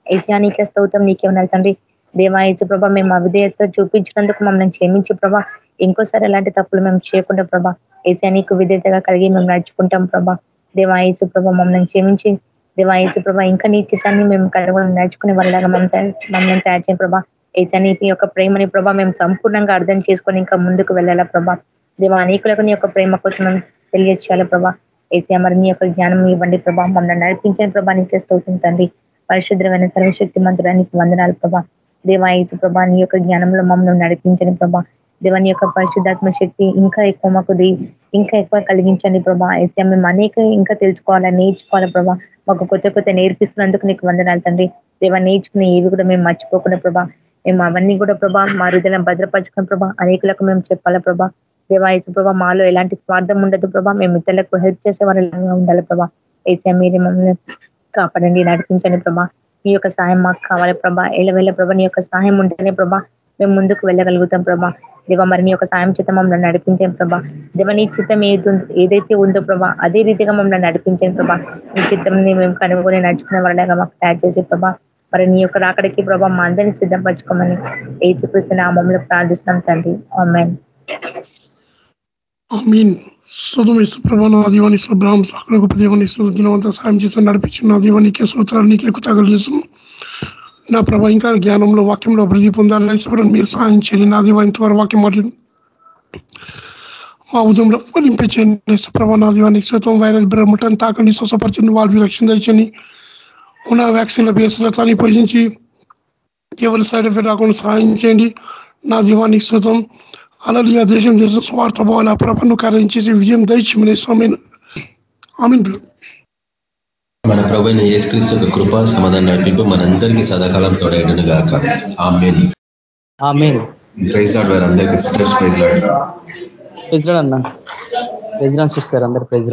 ఏసియా నీకే స్తౌతం నీకేమన్నా తండ్రి. దేవా ఏసు ప్రభా మేము అవిధేయత చూపించినందుకు మమ్మల్ని క్షమించి ప్రభా. ఇంకోసారి ఎలాంటి తప్పులు మేము చేయకుండా ప్రభా. ఏసీ నీకు విధేయతగా కలిగి మేము నడుచుకుంటాం ప్రభా. దేవా ఏసు ప్రభా మమ్మల్ని క్షమించి దేవాయసు ప్రభా ఇంకా నీ చిత్తాన్ని మేము కనుగొని నడుచుకునే వాళ్ళగా మమ్మల్ని తయారు చేయ ప్రభా. ఏసా నీ యొక్క ప్రేమని ప్రభా మేము సంపూర్ణంగా అర్థం చేసుకొని ఇంకా ముందుకు వెళ్ళాలా ప్రభా. దేవ అనేకులకు నీ యొక్క ప్రేమ కోసం మేము తెలియచేయాలి ప్రభా. ఏసీ మరి నీ యొక్క జ్ఞానం ఇవ్వండి ప్రభా మమ్మల్ని నడిపించని ప్రభా నీకే స్తోతుంటండి పరిశుద్ధమైన సర్వశక్తి మంత్రానికి వందనాలు ప్రభా. దేవాయసు ప్రభా నీ యొక్క జ్ఞానంలో మమ్మల్ని నడిపించని ప్రభా. దేవాని యొక్క పరిశుద్ధాత్మ శక్తి ఇంకా ఎక్కువ మాకు ఇంకా ఎక్కువ కలిగించండి ప్రభా. అయితే మేము అనేక ఇంకా తెలుసుకోవాలా నేర్చుకోవాలా ప్రభా. మాకు కొత్త కొత్త నేర్పిస్తున్నందుకు నీకు వందనాలు తండ్రి. దేవా నేర్చుకునే ఏవి కూడా మేము మర్చిపోకుండా ప్రభా మేము అవన్నీ కూడా ప్రభా మా హృదయం భద్రపరచుకున్న ప్రభా అనేకులకు మేము చెప్పాలా ప్రభా. దేవాయసు ప్రభా మాలో ఎలాంటి స్వార్థం ఉండదు ప్రభా. మేము ఇతరులకు హెల్ప్ చేసే వారిలాగా ఉండాలి ప్రభా. అయితే మీరే మమ్మల్ని కాపాడండి నడిపించండి ప్రభా. మీ యొక్క సహాయం మాకు కావాలి ప్రభా. ఎలవేళ ప్రభా నీ యొక్క సహాయం ఉంటేనే ప్రభా మేము ముందుకు వెళ్ళగలుగుతాం ప్రభా. దేవ మరి నీ యొక్క సాయం చిత్తం మమ్మల్ని నడిపించాను ప్రభా. దేవ నీ చిత్తం ఏదైతే ఉందో ప్రభా అదే రీతిగా మమ్మల్ని నడిపించాను ప్రభా. నీ చిత్తంని మేము కనుగొని నడుచుకునే వాళ్ళగా మాకు తయారు చేసే ప్రభా. మరి నీ యొక్క రాకడికి ప్రభా మా అందరినీ సిద్ధపరచుకోమని ఏ చూపిస్తున్న నామంలో ప్రార్థిస్తున్నాం తండ్రి. ఆమెన్. సుధమేశ్వ ప్రభా నా దీవాని సుబ్రహ్మ దేవాన్ని సాయం చేసి నడిపించిన నా దీవానికి సూత్రాలు నీకే కృతజ్ఞతలు నా ప్రభ ఇంకా జ్ఞానంలో వాక్యంలో అభివృద్ధి పొందాలని ఈశ్వరం మీరు సాయం చేయండి నా దీవా ఇంతవరకు వాక్యం మాటలు మా ఉదయంలో ఫలింపించండి ప్రభా నా దీవానికి శతం వైరస్ బ్రహ్మటం తాకండి స్వసపరచండి వాళ్ళు రక్షణ తెచ్చని ఉన్న వ్యాక్సిన్ల బేస్లో తని పోషించి ఎవరి సైడ్ ఎఫెక్ట్ రాకుండా సహాయం చేయండి నా దీవానికి శతం అలాగే ఆ దేశం దేశం స్వార్థ భావాల ప్రభను కార్యం చేసి విజయం దయచేయమని స్వామి ఆమెన్ మన ప్రభు అయిన యేసుక్రీస్తు యొక్క కృప సమాధానం నడిపింపు మనందరికీ సదాకాలం తోడైండును గాక. ఆమెన్. ఆమెన్. ప్రైజ్ లాడ్ వారు అందరికీ సిస్టర్స్ ప్రైజ్ లాడ్. ప్రైజ్ అన్న. ప్రైజ్ సిస్టర్ అందరు ప్రైజ్